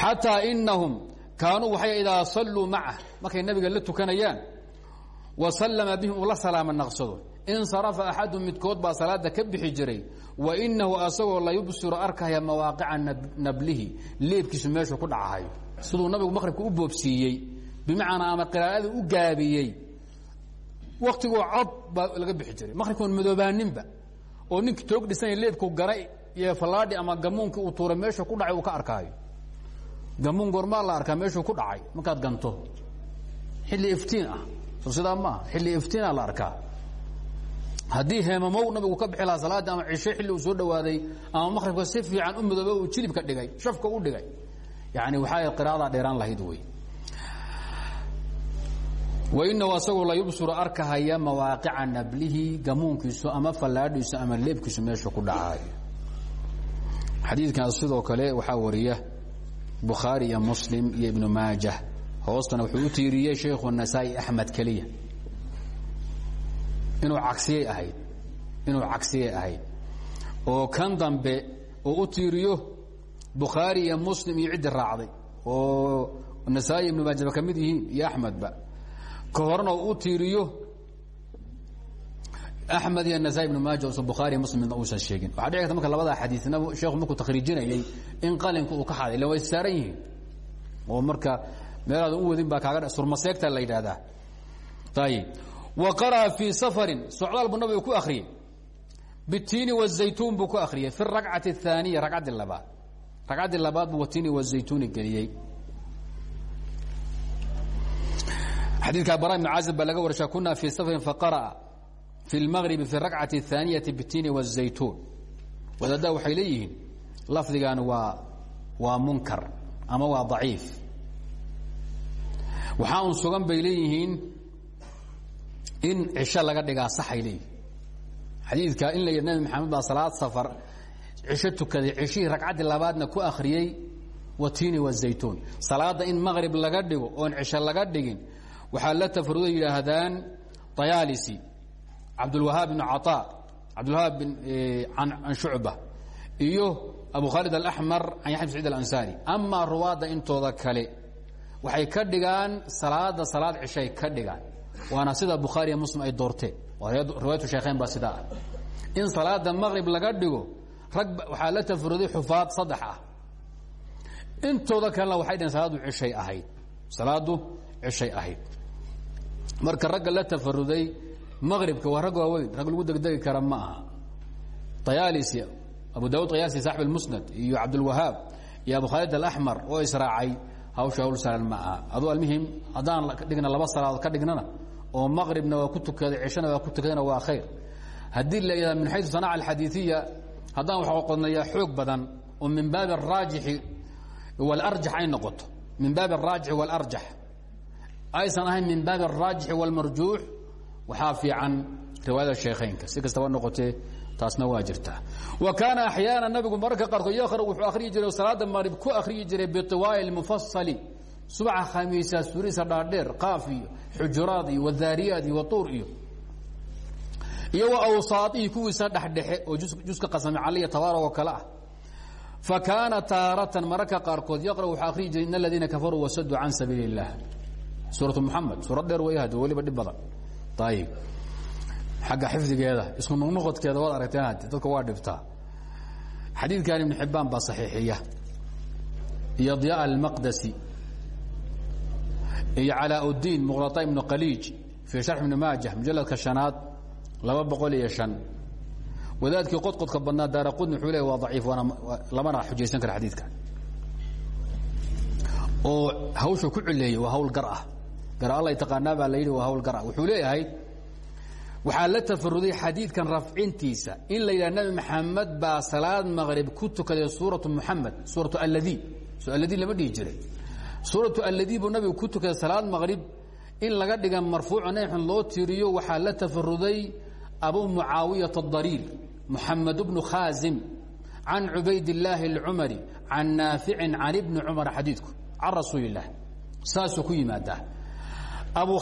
xataa inahum kaanuu waxay idaa salluu macah markay nabiga la tukanayaan wa sallama bihim uu la salaama naqsado insarafa axadu midkood baa salaada ka bixi jiray wa inahu asagoo la yubsiru arkaya mawaaqica nablihi leebkiisu meeshuu ku dhacahayo siduu nabigu maqhribka u boobsiiyey bimacnaa ama qiraa'ada u gaabiyey waktigoo cod baa laga bixi jiray. Maqhribkoon madoobaaninba oo ninkii toog dhisanya leebku garay iyo fallaadhi ama gamuunkii uu tuuray meesha ku dhacay uu ka arkaayo. Gamuun goormaa la arkaa meeshuu ku dhacay markaad ganto. Xilli iftiin ah. Soo sidaa maaha xilli iftiina la arkaa. Haddii heemamow nabigu ka bixi lahaa salaadda ama cishe xilli uu soo dhawaaday ama maqhribka si fiican u midoobo uu jilibka dhigay shafka u dhigay yani waxaa qiraadaa dheeraan lahayd wey wainahu asagoo la yubsuru arkahaya mawaaqica nablihi gamuunkiisu ama fallaadhiisu ama leebkiisu meeshu ku dhacaayo xadiidkan sidoo kale waxaa wariya bukhaari iyo muslim iyo ibnu maajah. Hoostana wuxuu u tiiriyey shaykhu nasaa-i axmed keliya. Inuu cagsiyey ahayd inuu cagsiyey ahayd. Oo kan dambe oo u tiiriyo bukhaari iyo muslim iyo ciddi raacday. Oo nasaa-i ibnu maajaba ka mid yihiin iyo axmedba ka horena u tiiriyo axmed iyo nasaa ibnu maaja usan bukhaari iyo muslim midna uusan sheegin. Waxaa dhici karta marka labada xadiisna sheekhu markuu takhriijinayay in qalinku uu ka xaday ilan way saaran yihiin. Oo marka meelaadan u wadin baa kaaga surmaseegta la yidhaahdaa. Ayib wa qara'a fii safarin socdaal buu nabiga ku akriyey bitiini wazaytuun buu ku akriyey fi ragcati aaniya ragcaddii labaad ragcaddii labaad buu watiini wazaytuuni geliyey xadiidka bara ibn caazib baa laga warshaa kuna fii safarin faqara'a fi اlmagribi fi اrakcati الثaaniyati bitiini wالzaytuun wadaaddaa waxay leeyihiin lafdigan waa waa munkar ama waa daciif waxaa un sugan bay leeyihiin in cisho laga dhigaa saxay leeyihin xadiidka in la yidhi nabi maxamed baa salaad safar cisho tukaday cishihii ragcaddii labaadna ku akhriyey watiini wazaytuun salaadda in maqrib laga dhigo oon cisho laga dhigin waxaa la tafruday yidhaahdaan ayaalisi cabdulwahaab bn caطaa cabdulwahaab can shucba iyo abu khaalid alaxmar can yaxya bn sacid alansaari. Amaa ruwaadda intooda kale waxay ka dhigaan salaada salaad cishay ka dhigaan. Waana sida bukhaariya muslim ay doorteen. Riwaayatu sheekheyn baa sidaa ah. In salaada maqrib laga dhigo rag waxaa la tafruday xufaad saddex ah. Intooda kalena waxay dhaheen salaaddu cishay ahayd. Salaaddu cishay ahayd. Marka ragga la tafaruday maqribka waa rag waaweyn rag lagu degdegi kara ma aha. Ayaalisi abu daawud ayaalisi saaxib almusnad iyo cabdulwahaab iyo abu khaalid alaxmar oo israacay hawsha hawl sahlan ma aha. Aduu almuhim haddaan dhigna laba salaadood ka dhignana oo maqribna waa ku tukaday cishana waa ku tukadayna waa khayr. Haddii la yidhahda min xaysu sanaca alxadiiثiya haddaan waxa qodnayaa xoog badan oo min baabi araajixi walarjax ay noqoto. Min baabi araajixi waalarjax aysan ahayn min baabi araajixi wاlmarjuux waxaa fiican riwaayada sheekheynka. Si kastaba noqotee taasna waa jirtaa wa kaana axyaana nabigu mararka qaarkood yaqra wuxuu akhriyi jiray salaada maqrib ku akhriyi jiray biiwaali mufasali subaxa khamiisa suurisa dhaadheer qaaf iyo xujuraad iyo wadaariyaad iyo watuur iyo iyo wa awsaaihi kuwiisa dhexdhexe oo juska qasame caliya tabaarag oo kale ah. Fa kaana taaratan mararka qaarkood yaqra wuxuu akhriyi jiray in aladiina kafaruu wasaduu can sabiili اllah suuratu muxamed suurad dheer way hade weliba dhib badan. Ayib xagga xifdigeeda isku nuqnuqodkeeda waad aragteen hade dadka waa dhibtaa xadiidkan ibn xibbaan baa saxiixiya. Iyo diyaa almaqdasi iyo calaa udiin muqlata ibnu qaliij fii sharx ibni maajah mujaladka shanaad laba boqol iyo shan. Wadaadkii qodqodka badnaa daara qudni wuxuu leey waa waana lamana xujaysan kara xadiidka. Oo hawsha ku cileeyey waa hawl gar ah. Gar alla taqaanaa baa la yidhi waa hawl gar ah. Wuxuu leeyahay waxaa la tafaruday xadiidkan rafcintiisa in la yidhaha nabi maxamed salaad maqrib ku tukaday suuratu muxamed suuratu alladii so lama dhihi jiray. Suuratu alladii buu nabigu ku tukaday salaad maqrib in laga dhiga marfuuco nabixan loo tiiriyo waxaa la tafaruday abu mucaawiyata adariir muxamed bnu khaasim can cubayd illaahi alcumari can naaficin can ibni cumar xadiidku can rasuuli illah saasuu ku yimaadaa abu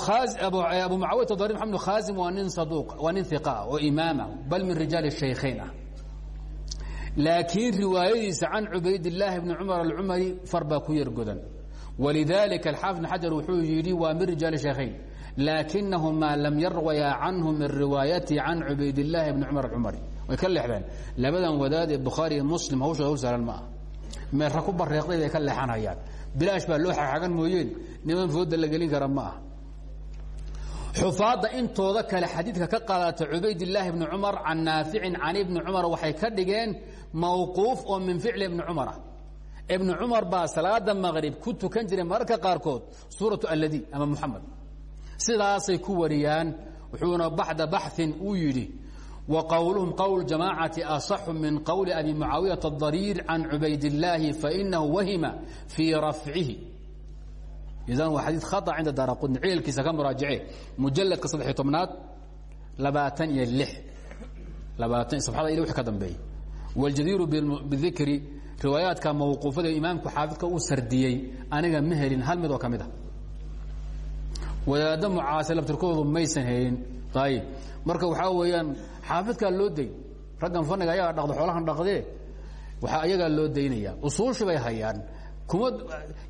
abu mucaawiyat dari maxamed khaasim waa nin saduuq waa nin iqa oo imaama bal min rijaali shaykhayn ah laakiin riwaayadiisa can cubaydillaahi bni cumar alcumari far baa ku yar godan walidalika alxaafid bn xajar wuxuu yidhi waa min rijaali shaykhayn laakinahumaa lam yarwaya canhu min riwaayati can cubaydillaahi bni cumar alcumari way ka leexdeen labadan wadaad ee bukhaari iyo muslim hawshooda hawl sahlan ma ah meerra ku bareeqday bay ka leexanayaan bilaash baa loo xaxagan mooyeen niman fooda la gelin kara ma ah xufaadda intooda kale xadiidka ka qaadata cubaydillaahi bni cumar can naaficin can ibni cumar waxay ka dhigeen mawquuf oo min ficli ibni cumar ah ibni cumar baa sidaasay ku wariyaan wuxuuna bacda baxin uu yidhi wa qowluhum qowl jamaacati asaxu min qowli abi mucaawiyata adariir can cubaydillaahi fainahu wahima fii rafcihi. Idan waa xadii khaa cinda daara qudni ciilkiisa ka muraajace mujaladka saddexiy tobnaad labaatan iyo lix. Labaatan sabxada il wix ka dambeeyey waljadiiru bidikri riwaayaadka mawquufada imaamku xaafidka uu sardiyey aniga ma hal mid oo ka mid a wadaaddo mucaase laftirkoodu maysan helin. Ayib marka waxaa weeyaan xaafidkaa loo day raggan faniga ayagaa dhaqda xoolahan dhaqdee waxaa ayagaa loo daynaya. Usuushi bay hayaan. Kuma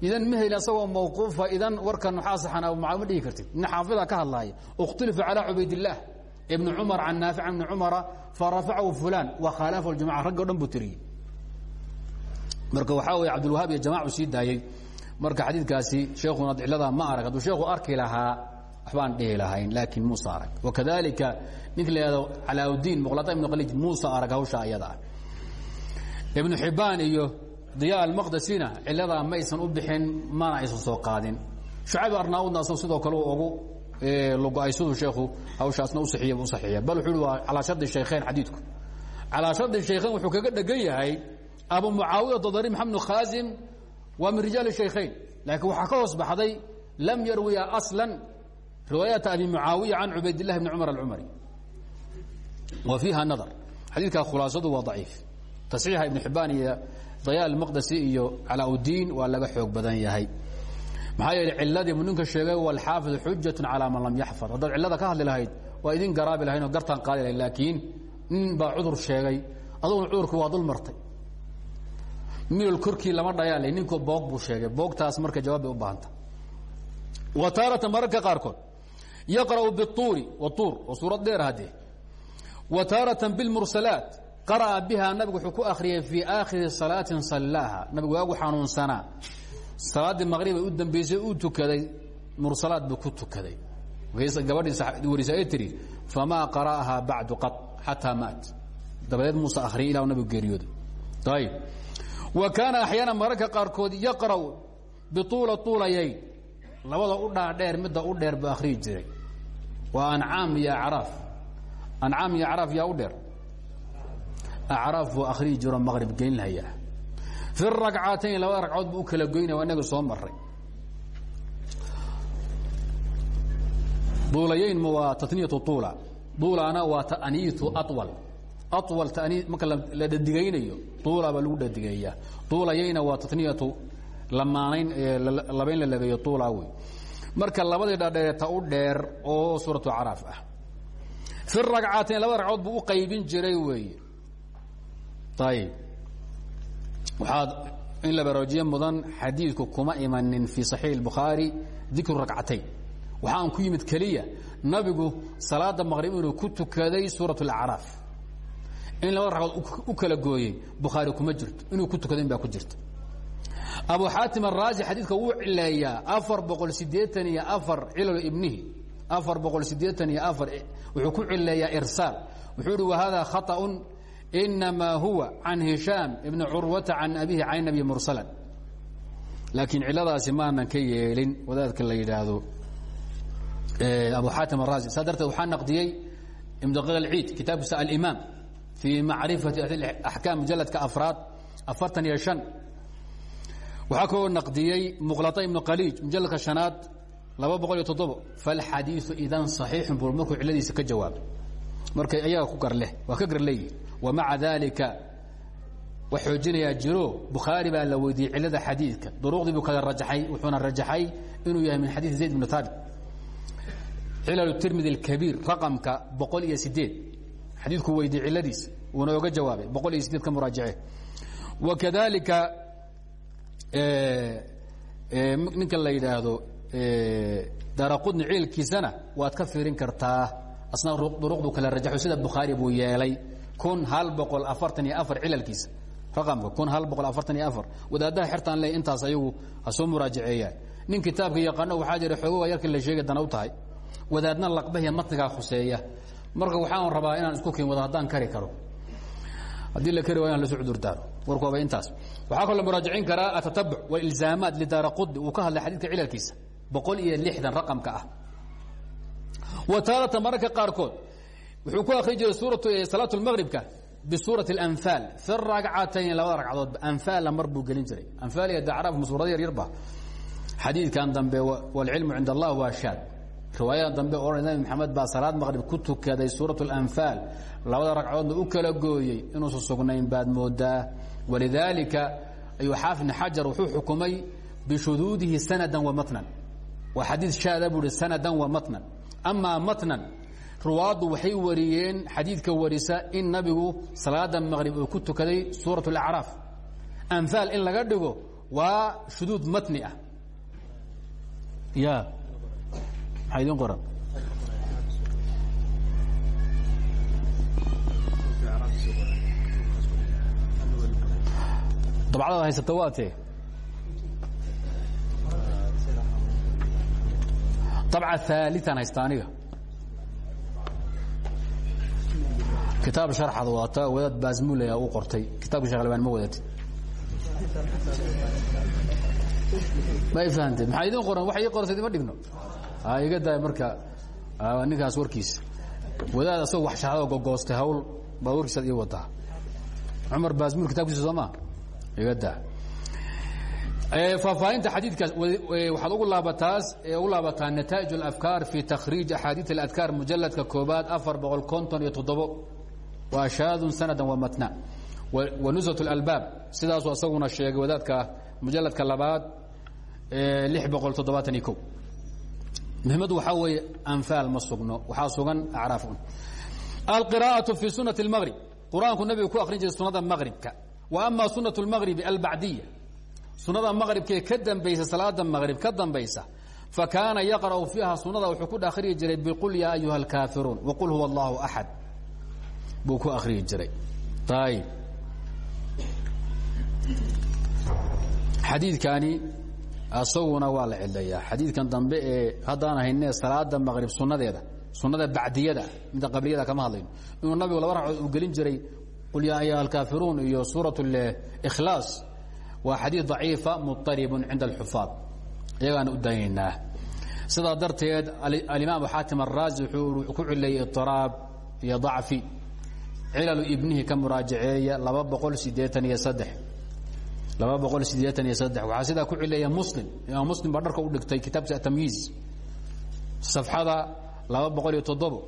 idan ma heli asagoo mawquufa idan warkan waxaa saxan abu mucaawi ma dhihi kartid. Nin xaafida ka hadlaaya اkhtulifa calى cubaydillaah ibni cumar can naafic ibni cumara farafacahu fulan wa khaalafahu ljamaca ragga o dhan buu tiriyey marka waxaa weeye cabdulwahaab iyo jamacu sii daayey marka xadiidkaasi sheekuna ciladaa ma arag hadduu sheekhu arki lahaa waxbaan dhihi lahayn laakiin muusa arag. Wakadalika ninka la yihahdo calaauddiin muqlata ibnu khaliij muusa arag hawsha ayada. Ah ibnu xibbaan iyo diya almaqdasina ciladaa ma aysan u bixin mana aysan soo qaadin. Shucayb arnaawudna asna sidoo kale ogu lugo-aysadu sheekhu hawshaasna u saxiiya u saxiiya bal wuxuu waa calaa shardi shaykhayn xadiidku. Calaa shardi shaykhayn wuxuu kaga dhegan yahay abu mucaawiya dadari maxamed khaasim waa min rijaali shaykhayn. Laakiin waxaa ka hoos lam yarwiya aslan riwaayaata abi mucaawiya can cubaydillahi bni cumar alcumari wa fiiha nadar. Xadiidkaa khulaasadu waa daciif. Tasxiixa ibnu xibbaan iyo daya almaqdasi iyo calaa-udiin waa laga xoog badan yahay. Maxaa yeele ciladii mu ninka sheegay walxaafid xujatu calaa man lam yaxfad haddaad cillada ka hadli lahayd idin garaabi lahayn oo gartaan qaadi laakiin nin baa cudur sheegay aduguna cudurkii waa dul martay milol korkii lama dhayaale ninkoo boog buu sheegay. Boogtaas marka jawaab bay u baahanta wa taaratan mararka qaarkood yaqra'u bituuri watuur oo suurad dheer haddee wa taaratan bilmursalaat qara'a biha nabigu wuxuu ku akhriyey fii aakhiri salaatin sallaaha. Nabigu waagu xanuunsanaa. Salaaddii maqrib ay u dambaysay uu tukaday mursalaad buu ku tukaday. Gabadhii warisa ay tihi famaa qara'ahaa bacdu qad xataa maat. Dabadeed muuse akhriyay ilah nabigu geeriyooday. Ayib wa kaana axyaana mararka qaarkood yaqra'u bituula tuulayayn labada u dhaadheer midda u dheer buu akhriyi jiray. Waa ancaam iyo acraaf. Ancaam iyo acraaf yaa u dheer. Acraaf buu akhriyi jiro maqrib geyn lahayaa fi rakcatayn labada ragcood buu u kala goynaya waa inaga soo maray duulayayn ma waa taniyatu tuula. Duulana waa ta'niitu awal awal tanii marka la dhadigaynayo uula baa lagu dhadigeeyaa uulayayna waa taniyatu lamaanayn labayn la labeeyo uula wey. Marka labadii dhadheeta u dheer oo suuratu caraaf ah. Fi ragcatayn labada ragcood buu qaybin jiray weeye ayib waxaad in la baroojiye mudan xadiidku kuma imanin fii saxiix bukhaari dikru ragcatayn waxaan ku yimid keliya. Nabigu salaada maqrib inuu ku tukaday suurat اlacraaf in labada ragcood u kala gooyey bukhaari kuma jirto inuu ku tukaday in baa ku jirta. Abu xaatim araazi xadiidka wuu cileeyaa afar boqol sideetan iyo afar cilal ibnihi afar boqol sideetan iyo afar wuxuu ku cileeyaa irsaal. Wuxuu ihi wahada khaطأ inamaa huwa can hishaam ibni curwata can abihi can nabi mursalan. Laakiin ciladaasi maanan ka yeelin wadaadka la yidhaahdo. Abu xaatim araazi saa darteed waxaa naqdiyey ibn daqiiq alciid kitaabkiisa alimaam fii macrifati axkaam mujaladka afraad afartan iyo shan waxaa kaloo naqdiyey muqlata ibnu qaliij mujaladka shanaad laba boqol iyo toddobo falxadiiu idan صaxiixun buu markuu ciladiisa ka jawaabay markay ayaga ku garleh waa ka gar leeyihi wamaca dalika wax xoojinayaa jiro bukhaari baa la weydiiyey cilada xadiidka duruqdii buu kala rajaxay wuxuuna rajaxay inuu yahay min xadiid zayd bnu taabit cilal tirmidi اkabiir raqamka boqol iyo sideed xadiidku weydiiyey ciladiisa wuuna oga jawaabay boqol iyo sideed ka muraajace. Wakadalika ninka la yidhaahdo daraqudni cililkiisana waad ka fiirin kartaa. Asna duruqdu kala rajaxo sida bukhaari buu yeelay. Kun hal boqol afartan iyo afar cilalkiisa. Raqamka kun hal boqol afartan iyo afar. Wadaadaha xertaan le intaas ayagu ha soo muraajaceeyaan nin kitaabka yaqaano waxaa jira xoogoga yarkii la sheegay dana u tahay. Wadaadna laqbahiya matnigaa khuseeya marka waxaan rabaa inaan isku keen wada haddaan kari karo. Haddii la kari waa inaan lasu cudurdaaro warkooba intaas. Waxaa kaloo muraajicin karaa atatabuc walilzaamaat lidaara qudi uu ka hadlay xadiidka cilalkiisa. Boqol iyo lixdan raqamka ah. Wa taaratan mararka qaarkood wuxuu ku akri jiray suuratu salaat lmaqribka bisuurati اlanfaal fi ragcatayn labada ragcadoodba anfaalla mar buu gelin jiray. Anfaal iyo dacraaf suurada yar yarba xadiidkan dambe wاlcilmu cind allah waa shaad riwaayada dambe o nabi maxamed baa salaad maqrib ku tukaday suurat اlanfaal labada ragcoodna u kala gooyey inuusan sugnayn baad moodaa. Walidaalika ayuu xaafid ibn xajar wuxuu xukumay bishuduudihi sanadan wamatnan waa xadiid shaada buu ihi sanadan wamatnan amaa matnan ruwaaddu waxay wariyeen xadiidka warisa in nabigu salaada maqrib uu ku tukaday suurat اlacraaf anfaal in laga dhigo waa shuduud matni ah. Ya maxaa idin qoran dabcdada haysata waa tee. Dabca haalian haysta aniga. Kitaab sharxad waata wadaad baasmulaya u qortay. Kitabka shekh albaan ma wadatid ma fahamtee? Maxaa idin qoran wax ii qortay ima dhigno iga daa marka. Ninkaas warkiisa wadaad asagoo waxshaaadoo gogoostay hawl baad warkiisaad ii wadaa. Cumar baasmuur kitabkiisa sooma iga daa faahfaahinta xadiidkaas waxaad ugu laabataas ugu laabataa nataa'ij alafkaar fi takhriij axaadiid aladkaar mujalladka koobaad afar boqol konton iyo toddobo. Waa shaadun sanadan wa matna. Wa nusrat اlalbaab sidaasuu asaguna sheegay wadaadka mujalladka labaad lix boqol toddobaatan iyo ko muhimmaddu waxaa weeye anfaal ma sugno waxaa sugan acraafun alqira'aةu fi sunati اlmaqrib qur-aanku nabigu ku akrin jiray sunada maqribka wa ama sunaة اlmaqribi albacdiya sunada maqribkaee ka dambaysa salaada maqrib ka dambaysa fakaana yaqra'u fiiha sunada wuxuu ku akhriyi jiray biqul yaa ayuha اlkaafiruun waqul huwa اllahu axad buu ku akhriyi jiray ayb xadiidkani asaguna waa la cidlayaa xadiidkan dambe ee haddaan hayne salaada maqrib sunnadeeda sunada bacdiyada midda qabliyada kama hadlayno. Inuu nabigu laba racood uu gelin jiray qul yaa ayuha alkaafiruun iyo suurat ikhlaas waa xadiid daciifa mutaribun cinda alxufaad. Iyagaana u daynaynaa. Sidaa darteed alimaamu xaatim araazi wuxuu ku cileeyey iiraab iyo dacfi. Cilalu ibnihi ka muraajaceeya laba boqol sideean iyo saddex laba boqol sideean iyo saddex. Waxaa sidaa ku cileeya muslim. Imaam muslim baa dharka u dhigtay kitaabkiisa atamyiiz safxada laba boqol iyo toddobo.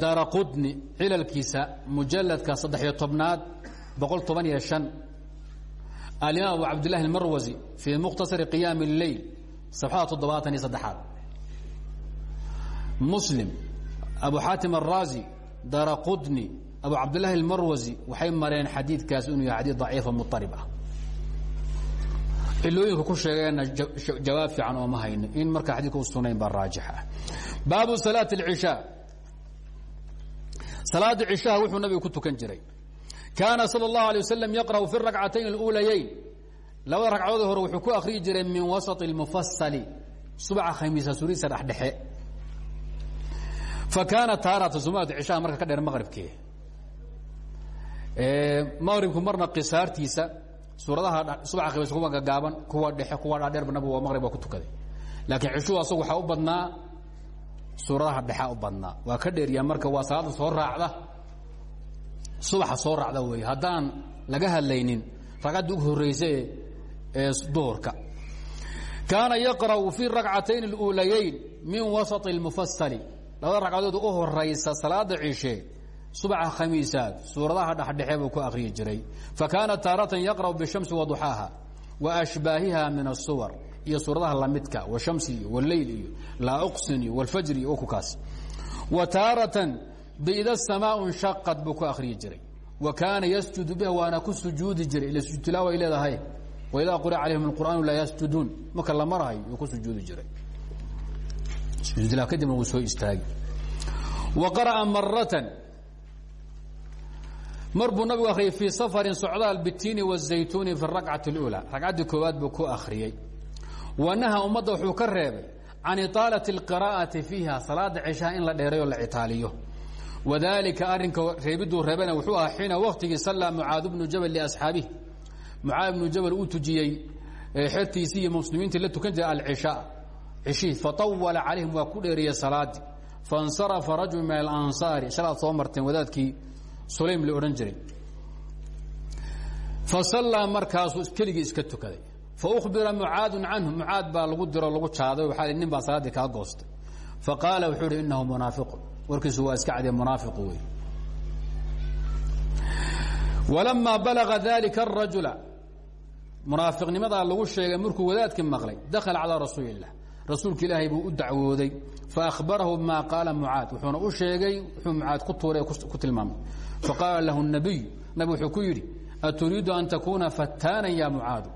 Daara qudni cilalkiisa mujalladka saddex iyo tobnaad boqol toban iyo shan. Alimaam abu cabdillahi almarwasi fii mukhtasari qiyaami اleyl safxada toddobaatan iyo saddexaad. Muslim abu xaatim araazi daara qudni abu cabdillahi اlmarwasi waxay mareen xadiidkaas inuu yahay xadiid daciifa muطarib ah cilooyinka ku sheegeenna jawaab fiican ooma hayno in markaa xadidka u sugnayn baa raajix ah baabu salaati اlcishaa salaada cishaha wuxuu nabigu ku tukan jiray kaana salى اllahu alيه waslm yaqra'u fi rakcatayn اluulayayn labada ragcadood hore wuxuu ku akriyi jiray min wasaط اlmufasali subaxa khamiisa suriisa dhexdhexe fa kaana taarata sumaad cishaha marka ka dheer maqribkee maqribku marna qisaartiisa suuradaha subaxa khamiis kuwa gagaaban kuwa dhexe kuwa dhaadheerba nabigu waa maqrib waa ku tukaday laakiin cishuhu asagu waxaa u badnaa suuradaha dhexea u badnaa waa ka dheeriyaa marka waa salaada soo raacda subaxa soo raacda weeye haddaan laga hadlaynin ragcadda ugu horreysa ee duhurka kaana yaqra'u fi rakcatayn اluulayayn min wasaط اlmufasali labada ragcadood u horaysa salaada cishe subaxa khamiisaad suuradaha dhexdhexe buu ku akhriyi jiray. Fa kaana taaratan yaqra'u bishamsi wa duxaaha wa ashbaahiha min asuwar iyo suuradaha lamidka washamsi iyo wleyl iyo laa uqsin iyo wlfajri iyo kukaas wa taaratan biida samaau nshaqad buu ku akhriyi jiray. Wa kaana yasjudu biha waana ku sujuudi jiray. Ila sujuud tilaawa ay leedahay waidaa quri'a calayhim alqur'aanu laa la marahayo yuu ku sujuudi jiray. Sujuudtilaaw kadibna wuu soo istaagi. Wa qara'a mar buu nabigu akhriyey fii safarin socdaal bitiini wazaytuuni fi rakcati اlأulى ragcaddii koowaad buu ku akhriyey wanaha ummadda wuxuu ka reebay can iطaalaةi اlqira'ati fiiha salaada ceshaha in la dheerayo la citaaliyo wadalika arinka reebiduu reebana wuxuu ahaa xiina waktigii sallaa mucaad bnu jabal liasxaabihi mucaad bnu jabal uu tujiyey xertiisii iyo muslimiintii la tukan jiray alcishaa cishihii faطawala calayhim waa ku dheeriyey salaadii faاnsarafa rajul min alansaari shalaad soo marteen wadaadkii sulaym la odhan jiray. Fasallaa markaasuu keligii iska tukaday. Faubira mucaadu canhu mucaad baa lagu diro lagu jaaday waa nin baa salaaddii kaa goostay. Faqaala wuxuu hi inahu munaafiqun. Warkiisu waa iska cadee munaafiqu wey walamaa balaga dalika arajula munaafiqnimadaa lagu sheegay markuu wadaadkii maqlay dakhala calaa rasuuli rasuulka ilaahay buu u dacwooday faahbarahu bima qaala mucaad. Wuxuuna u sheegay wuxuu mucaad ku tuuray ku tilmaamay. Faqaala lahu nabiy nabig wuxuu ku yidhi aturiidu an takuuna fataanan ya mucaadu?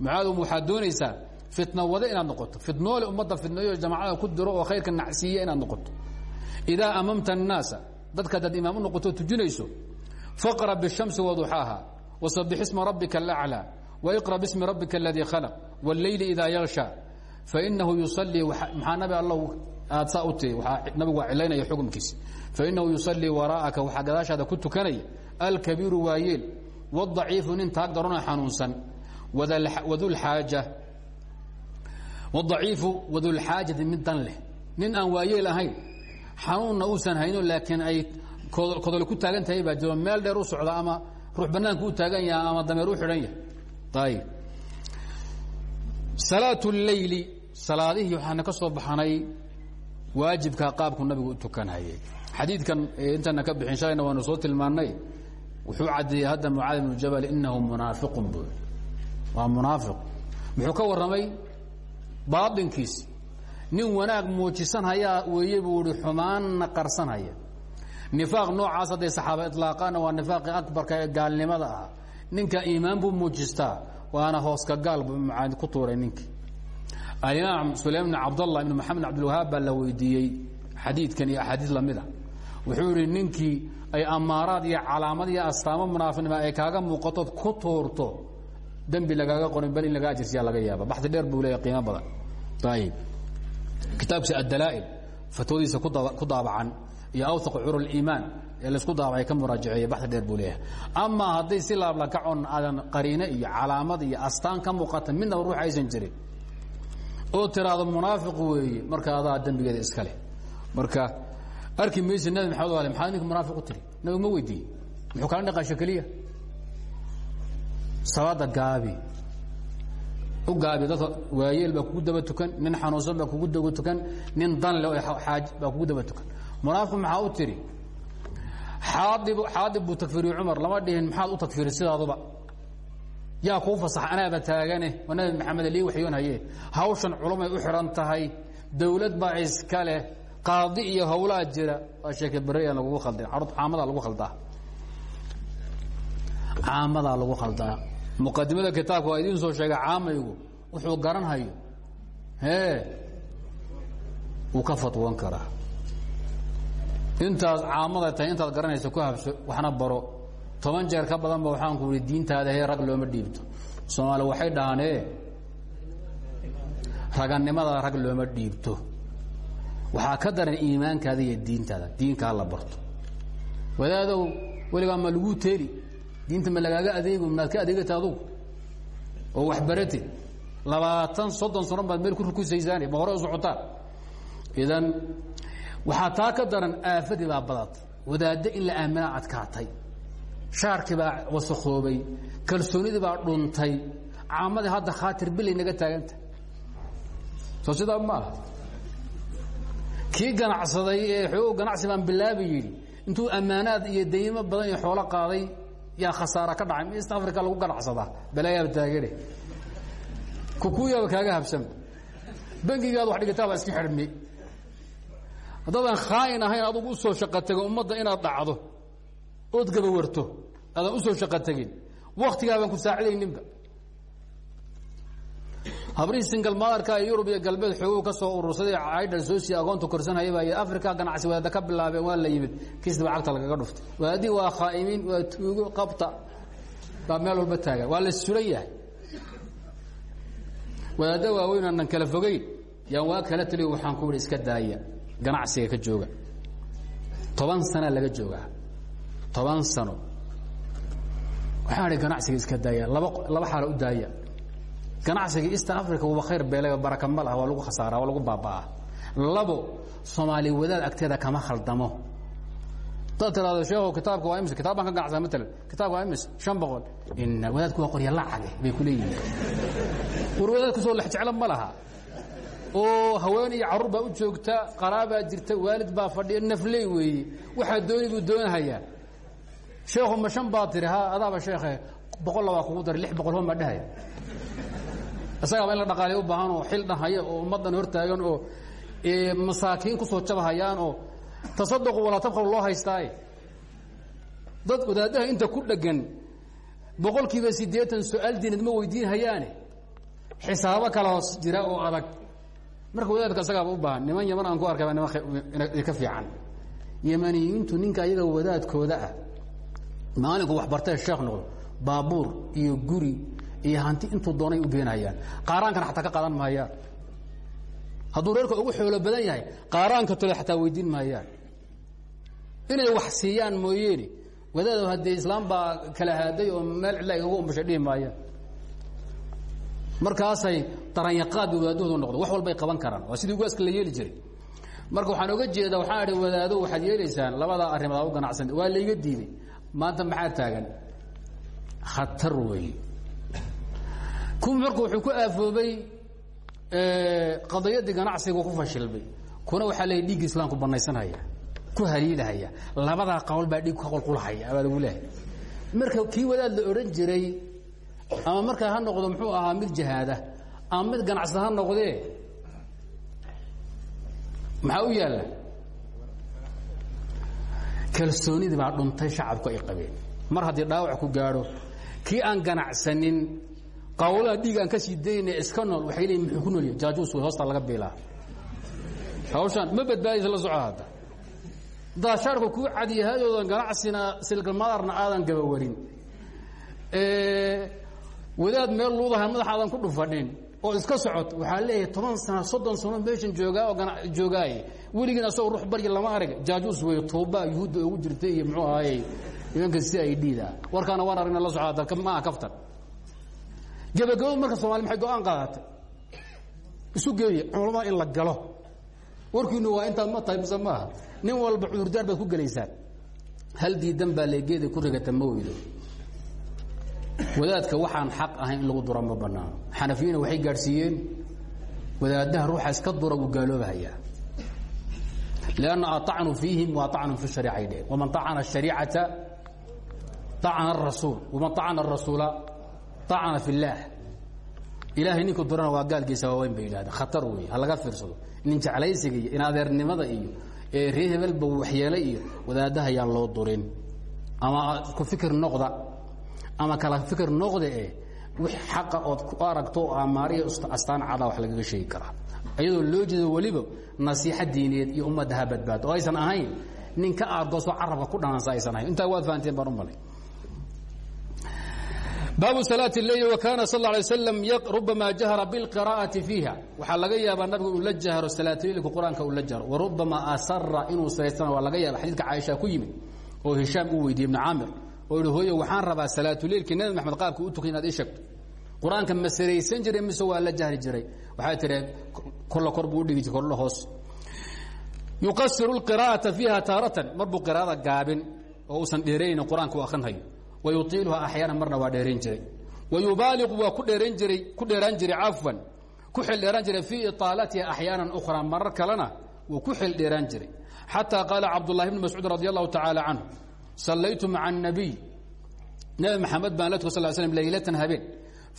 Mucaadum waxaad doonaysaa fitna wade inaad noqoto. Fitnoole ummadda fitneeyo jamacada ku diro oo khayrka nacsiiya inaad noqoto. Idaa amamta annaasa dadka adaad imaam u noqoto tujinayso faqra bishamsi waduxaaha wasabix isma rabbika alaclaa waiqra bismi rabbika aladii khalaq wاleyli idaa yagsha fainahu yusalii maxaa nabi allow aad saa u tii nabigu waa cilaynaya xukumkiisi fainahu yusallii waraa'aka waxaa gadaashaada ku tukanaya alkabiiru waayeel wاdaciifu nin taag darona xanuunsan wadulxaaja wadaciifu wadulxaajati mid dan leh nin aan waayeel ahayn xanuunna uusan hayno laakiin ay kodole ku taagan tahay baa jiro meel dheer u socda ama ruux banaanku u taagan yaha ama dameer u xidhan yahay ayb salaaة اleyli salaadihii waxaana ka soo baxnay waajibka qaabku nabigu u tukanhayay xadiidkan intana ka bixin shalayna waanu soo tilmaanay wuxuu cadeeyey hadda mucaadi bnu jabal inahu munaafiqu bu waa munaafiq. Muxuu ka warramay? Baainkiisi nin wanaag muujisanhayaa weeye buu ihi xumaanna qarsanhaya. Nifaaq noocaas hadday saxaaba ilaaqaanna waa nifaaqi akbarka ee gaalnimada ah. Ninka iimaan buu muujistaa waana hooska gaal buu mucaad ku tuuray ninkii alimaam sulaym bn cabdallah ibn maxamed cabdilwahaab baa la weydiiyey xadiidkan iyo axaadiis lamida wuxuu yihi ninkii ay amaaraad iyo calaamad iyo astaamo munaafiqnima ay kaaga muuqatood ku tuurto dembi lagaaga qorin bal in laga ajirsiyaa laga yaaba baxdi dheer buu leeya qiimo badan. Ayib kitaabkiisa addalaa'il fatwadiisa ku daabacan iyo awsaq cur اliimaan ee la isku daabacay ka muraajaceeye baxdi dheer buu leeyahay. Amaa hadday si laablakacon aadan qariine iyo calaamad iyo astaan ka muuqata midnaba ruux aysan jirin. Oo tiraado munaafiq weeye marka adaa dembigeeda iska leh. Marka arki maysa nabi maxamed ale maxaa ninka munaafiq u tiri? Nabigu ma weydiiyey? Muxuu kala dhaqasho keliya salaada gaabi. U gaabi dadka waayeel baa kugu daba tukan nin xanuunsan baa kugu daba tukan nin dan leh xaaj baa kugu daba tukan. Munaafiq maxaa u tiri xaadib buu takfiriye cumar lama dhihin maxaad u takfiri sidaaduba yaa kuu fasaxa anaaba taagane waa nabi maxamed lii waxyoon haye hawshan culumay u xihan tahay dawlad baa iska leh qaadi iyo hawlaa jira. Waa sheeke bereyaan lagugu khalday caamadaa lagu khaldaa. Caamadaa lagu khaldaa. Muqadimada kitaabka waa idiin soo sheegay caamaygu wuxuu garanhayo hee wuu ka fatwoon karaa intaas caamada tahay intaad garanaysa ku habso waxna baro. Toban jeer ka badanba waxaan ku ihi diintaada hee rag looma dhiibto. Soomaali waxay dhahanee raganimada rag looma dhiibto. Waxaa ka daran iimaankaada iyo diintaada diinka hala barto. Wadaadow weligaa ma laguu teeli. Diinta ma lagaaga adeego maad ka adeegata adugu oo waxbarate labaatan soddon sano baad meel ku rukusaysaane ma hore u socotaan idan waxaa taa ka daran aafadii baa badatay wadaaddo in la aaminaa adkaatay. Shaarkii baa wasakhoobay kalsoonidii baa dhuntay. Caamadii hadda khaatir bilay naga taaganta. Soo sidaa maaha kii ganacsaday ee xoog ganacsi baan bilaabi yidhi intuu ammaanaad iyo daymo badan iyo xoolo qaaday yaa khasaara ka dhacay. East africa lagu ganacsadaa. Balaayaaba taagane kukuyaaba kaaga habsama bangigaad wax dhigataa baa iska xidhmi haddaadan khaain ahayn adugu u soo shaqo tego ummadda inaad dhacdo. Ood gabawarto aadaan u soo shaqo tegin. Waktigaabaan ku saacidayninba habrihii singal maadarka ee yurub iyo galbeed xoogu ka soo urursaday caydhar soo sii agoonta korsanhayaba iyo africa ganacsi wadaada ka bilaabeen waa la yimid. Kiisdaba cagta lagaga dhuftay wadaadii waa khaa'imiin waa tuugo qabta. Baa meel walba taagan. Waa la sulan yahay. Wadaadda waaweyn aanan kala fogeyn. Yaan waa kala taliyo waxaan ku ihi iska daaya ganacsiga ka jooga. Toban sana laga joogaa. Toban sano. Waxaan idhi ganacsiga iska daaya. Laba laba xaalo u daaya. Ganacsiga east africa waba khayr beele baraka ma laha waa lagu khasaara waa lagu baaba'aa. Labo soomaali wadaad agteeda kama khaldamo. Hadaad tiraado sheekho kitaabka waa imis kitab baan ka ganacsaa matalan kitaabka waa imis shan boqol. Ina wadaadku waa qorya lacage bay ku leeyihiin. War wadaadku soo lex jeclo ma laha oo haween iyo carruur baa u joogta qaraabaa jirta waalid baa fadhiya nafley weeye waxaa dooni buu doonahayaa sheekhu ma shan baa tiri ha adaaba sheekhe boqolla waa kugu daray lix boqol hon baa dhahaya. Isagaaba in la dhaqaaliya u baahan oo xil dhahaya oo ummaddan hortaagan oo masaakiin ku soo jabahayaan oo tasaduqu walaa tabkharu loo haystaaye. Dad wadaadaha inta ku dheggan boqol kiiba siddeetan su'aal diinad ma weydiin hayaane. Xisaabo kala hoos jira oo adag marka wadaadka isagaaba u baahan niman yaman aan ku arkay baa niman ka fiican. Yamaniyiintu ninka ayaga wadaadkooda ah maalinku wax bartee sheekh noqdo baabuur iyo guri iyo hanti intuu doonay u beenayaan. Qaaraankana xataa ka qaadan maayaan. Hadduu reerka ugu xoolo badan yahay qaaraanka tole xataa weydiin maayaan. Inay wax siiyaan mooyeene wadaado haddee islaam baa kala haaday oo meel cidla igagu umbashay dhihi maayaan markaasay daranyaqaad wadaadahoodu noqdo wax walbay qaban karaan. Waa sidii ugaaska la yeeli jiray. Marka waxaan oga jeedaa waxaan idhi wadaado waxaad yeelaysaan labadaa arrimood aa u ganacsan. Waa layga diiday. Maanta maxaa taagan? Khatar weeye. Kuwi marka wuxuu ku aafoobay qadiyadii ganacsigu ku fashilmay. Kuna waxaa leeyahy dhiigga islaamku banaysanhaya ku haliilahaya labadaa qawl baa dhiig ka qulqulhaya baa lagu leehay. Marka kii wadaad la odhan jiray ama markaa ha noqdo muxuu ahaa mid jahaada ama mid ganacsada ha noqdee maxaa u yaalla? Kalsoonidii baa dhuntay shacabku ay qabeen. Mar haddii dhaawac ku gaadho kii aan ganacsanin qawlaha dhiig aan ka sii dayna iska nool waxay leeyiin muxuu ku nool yahay? Jaajuus wey hoostaa laga biilaa hawshaan ma badbaadaysa la soco hadda. Daashaarku kuu cadiyahayoodan ganacsina silgalmadarna aadan gabawarin wadaad meel luudaha madax aadan ku dhufanin oo iska socot waxaa leeyahay toban sana soddon sano meeshan joogaa oo joogaaye weligiin asagoo ruux barya lama arag. Jaajuus wey tuubaa yuhuudda ugu jirtay iyo muxuu ahaaye nimanka si ay dhiida warkaana waan aragna la soco hadda maaha kaftan. Gabagabadu marka soomali maxay go'aan qaadatay isu geeye culamada in la galo. Warkiinu waa intaad ma tahay mise maaha nin walba cudurdaar baad ku gelaysaan. Hal diidan baa leegeeda ku rigata ma weydo wadaadka waxaan xaq ahayn in lagu dura ma banaano xanafiyina waxay gaadhsiiyeen wadaadaha ruuxa iska dura wuu gaaloobahayaa. Lanna aacnu fiihim waa acnu fi shariica ay dheheen waman acana ashariicata acana arasuul waman acana arasuula acana fi اllaah ilaahay ninku durana waa gaalkiisa waaweyn bay yidhahdeen. Khatar wey ha laga fiirsado. Nin jeclaysiga iyo in adeernimada iyo ee ree hebelba waxyeele iyo wadaadaha yaan loo durin. Ama ku fikir noqda ama kala fikir noqda e wix xaqa ood ku aragto oo amaariya astaan cada wax lagaga sheegi karaa iyadoo loo jeedo weliba nasiixa diineed iyo ummadda ha badbaado oo aysan ahayn nin ka aargooso carabka ku dhaansa aysan ahayn intaa waad fahanteen baan u malay baabu salaaة اleyl wakaana sal ه alay slam rubama jahra biاlqira'aةi fiiha waxaa laga yaabaa nabigu uu la jahro salaatuleilku qur-aanka uu la jahro warubama asara inuu siraystana waa laga yaaba xadiidka caaisha ku yimid oo hishaam uu weydiye ibn caamir oo idhi waxaan rabaa salaatuleilkii nabi maxamed qaabka u tukay inaad ii sheegto. Qur'aanka jiray mise waa la jahri jiray? Waxaa tihi kolla kor buu udhigi jiray hoos. Yuqasiru qira'ata fiiha taaratan mar buu gaabin oo uusan dheeraynin qur'aanka u akhrinhayo wa yutiiluha marna waa dheerayn jiray. Wa yubaaliqu waa ku dheeran jiray ku dheeraan jiray cafwan ku xil dheeraan jiray fii iطaalatiha axyaanan ukhraa marar kalena wuu ku xil dheeraan jiray. Xataa qaala cabdullahi bni mascuud radi allahu tacaala sallaytu maca الnabiy nebi maxamed baan la tuka sal slm laylatan habeen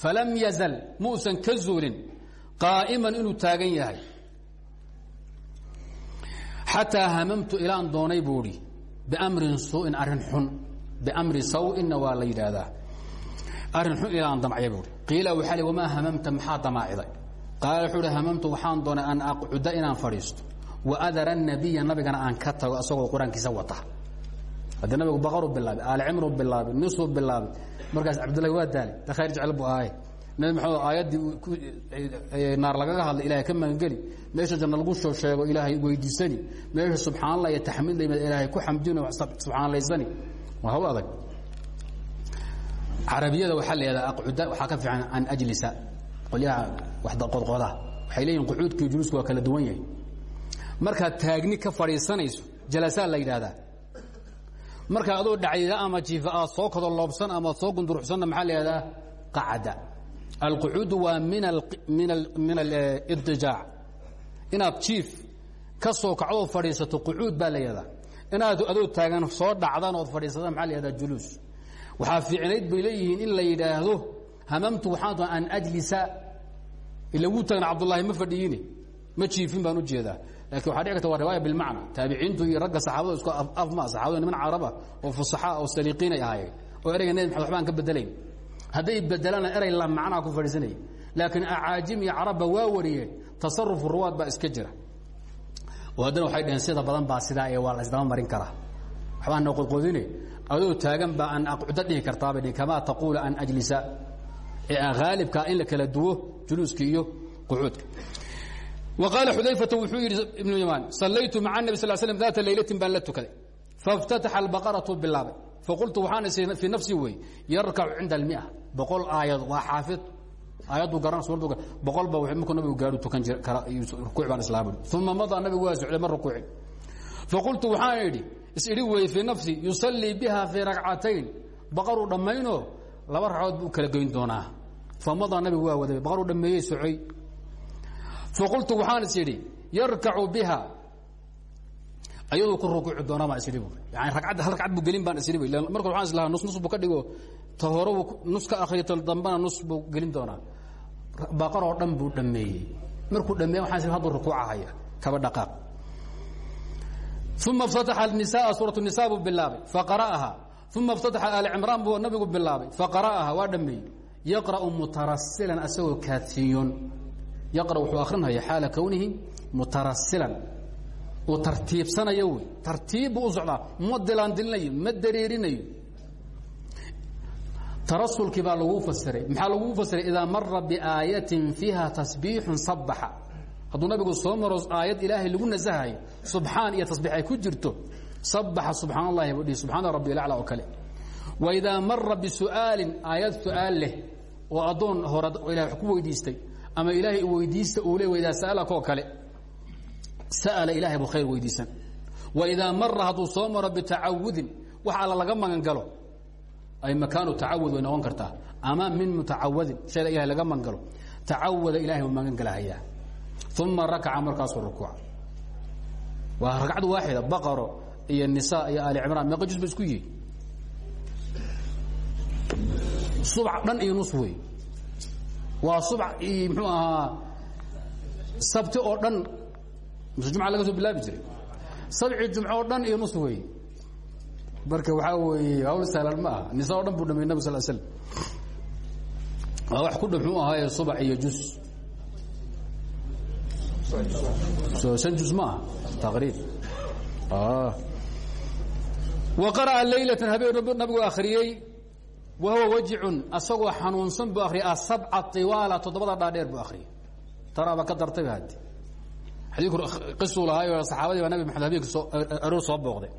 falam yazal muusan ka zuulin qaa'iman taagan yahay xataa hamamtu ilaan doonay buuhi biamrin suu'in arrin xun bmri sawinna waa la yidhaahdaa arrin xun ilaan damcya buui qiila waxaa li wamaa hamamta maxaa damaaciday qaala wuxuu hi hamamtu waxaan doonay an aqcuda inaan fadhiisto wa adara nabiya nabigana aan ka tago asagoo qur'aankiisa haddii nabigu baqaru bilaabay aalicimru bilaabay nisuu bilaabay markaas cabdullahi waa daali da khayr jecel bu ahay. Nabi maxamed aayaddii naar lagaga hadlay ilahay ka magangeli meesha janna lagu soo sheego ilaahay weydiisani. Meesha subxaanallah iyo taxmiid la ilaahay ku xamdino subxaanalaysani waa hawl adag. Carabiyada waxaa la yihahdaa aqcuda waxaa ka fiican an ajlisa. Qolyaha waxqodqoda waxay leeyihiin qucuudkii juluusku waa kala duwan yahay. Markaad taagni ka fadhiisanayso jalasaa la yidhaahdaa marka adoo dhacdida ama jiifa aad soo kado loobsan ama soo gunduruxsanna maxaa la yihahdaa qacda alqucuudu waa min min alidijaac inaad jiif ka soo kacdoo fadhiisato qucuud baa la yihahdaa inaad adoo taagan soo dhacdan ood fadhiisata maxaa la yihahdaa juluus. Waxaa fiicnayd bay leeyihiin in la yidhaahdo hamamtu waxaan doona an ajlisa. Ila wuu tagan cabdullaahi ma fadhiyine ma jiifin baan u jeedaa laakiin waxa dhici karta waa riwaaya bilmacna. Taabiciintu iyo ragga saxaabada isku af ma saxabada niman caraba oo fusaxa oo saliiqiinay ahaayeen oo ereyga nebi maxamed waxbaan ka bedelayn. Hadday bedelana erey la macnaa ku fadhiisanaya laakiin acaajim iyo carabba waa wariyeen. Tasarufu ruwaad baa iska jira. Oo haddana waxay dhaheen sida badan baa sidaa ee waa la isdaba marin karaa. Waxbaa noo qodqodine. Adoo taagan baa an aqcudo dhihi kartaabay dhi kamaa taquulu an ajlisa? Ee haalibkaa in la kala duwo juluuska iyo qucuudka qaala xudayfatu wuxuu yidhi ibnu yamaan sallaytu maca nebi sal slm daata laylatin baan la tukaday. Fاftataxa albaqaratu bilaabay faqultu waxaan is fii nafsi wey yarkacu cinda almia. Boqol aayad waa xaafid. Aayaddu garan suuraddu boqol ba markuu nabigu gaadhu tukan jir kara rukuuc baan islaa buri uma madaa nabigu waa socday ma rukuucin faqultu waxaan idhi is idhi weeye fii nafsi yusallii biha fii ragcatayn baqaruu dhammaynoo laba ragcood buu kala goyn doonaa. Famadaa nabigu waa waday. Baqaruu dhammeeyey socoy faqultu waxaan is idhi yarkacu biha ayaduu ku rukuuci doonaa baan isidhi buuri yani ragcadda hal ragcad buu gelin baan isidhi buuri marka waxaan islahaa nus nus buu ka dhigo ta hore buu nus ka akhriyo ta dambana nus buu gelin doonaa baqar oo dhan buu dhammeeyey markuu dhammeeye waxaan isidhi hadduu rukuucahaya kaba dhaqaaq uma اftataxa الnisaءa suuraة الnisa buu bilaabay faqara'aha uma اftataxa aali cimraan buu nabigu bilaabay faqara'aha waa dhameeyey yaqra'u mutarasilan asagoo kaadsiiyoon yaqra wuxuu akrinaya xaala kownihi mutarasilan uu tartiibsanayo wey tartiib buu u socdaa. Ma dilaandilinayo ma dareerinayo tarasulkii baa laguu fasiray maxaa laguu fasiray idaa mara biaayatin fiiha tasbiixun sabaxa hadduu nabigu soo maro aayad ilaahay lagu nasahayo subxaan iyo tasbiix ay ku jirto sabaxa subxaan allahi buu dhihi subxaana rabbi ilacla oo kale. Wa idaa mara bisu'aalin aayad su'aal leh oo addoon hore ilahay wax ku weydiistay ama ilaahay weydiista uu le waidaa sa'alaka oo kale sa'ala ilahay buu khayr weydiisan wa idaa mara hadduu soo maro bitacawudin wax alla laga magan galo ay makaanu tacawud way noqon kartaa. Ama min mutacawadin shayga ilahay laga magan galo tacawada ilahay uu magan galahayaa. Uma rakaca markaasuu rukuuca. Waa ragcad waaxida baqaro iyo nisa iyo ali cimraan meeqa juz ba isku yihi dhan iyo nus wey waa subax iyo muxuu ahaa sabti oo dhan mise jumca laga soo bilaabi jiray. Sabci jumco oo dhan iyo nus wey marka waxaa weeye hawl sahlan ma aha. Nisa o dhan buu dhamay nabig sal slam waa wax ku dha muxuu ahaaye subax iyo juz so shan juz ma aha taqriib. Wa qara'a laylatan habeen nabigu akhriyey wa huwa wajicun asagoo xanuunsan buu akhriyay asabca tiwaala toddobada dhaadheer buu akhriyay taraaba ka dartayba haddi xadiiku qisuu lahaayo saxaabadii baa nabi maxamed habeenka soo aroor soo booqday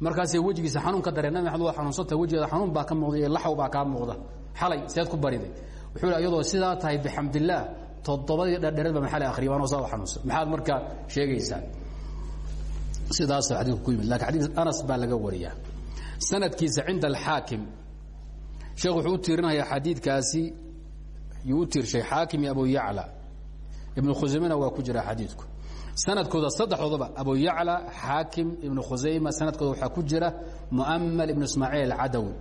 markaasay wejigiisa xanuun ka dareen nabi maxamed waa xanuunsanta wejigeeda baa ka muuqda iyo laxaw baa kaa xalay seed ku bariday wuxuu hi iyadoo sidaa tahay bixamdillaah toddobadii dhadhereed ba maxale akhriya waanoo saa xanuunsan maxaad marka sheegaysaa sidaas xadiiku ku yimid laakiin xadiis anas baa laga wariyaa sanadkiisa cinda alxaakim sheekh wuxuu u tiirinayaa xadiidkaasi yuu u tiirshay xaakim iyo abu yacla ibnu khusaymena waa ku jira xadiidku sanadkooda saddexdoodaba abu yacla xaakim ibnu khusayma sanadkooda waxaa ku jira muamal ibnu ismaaciil acadawi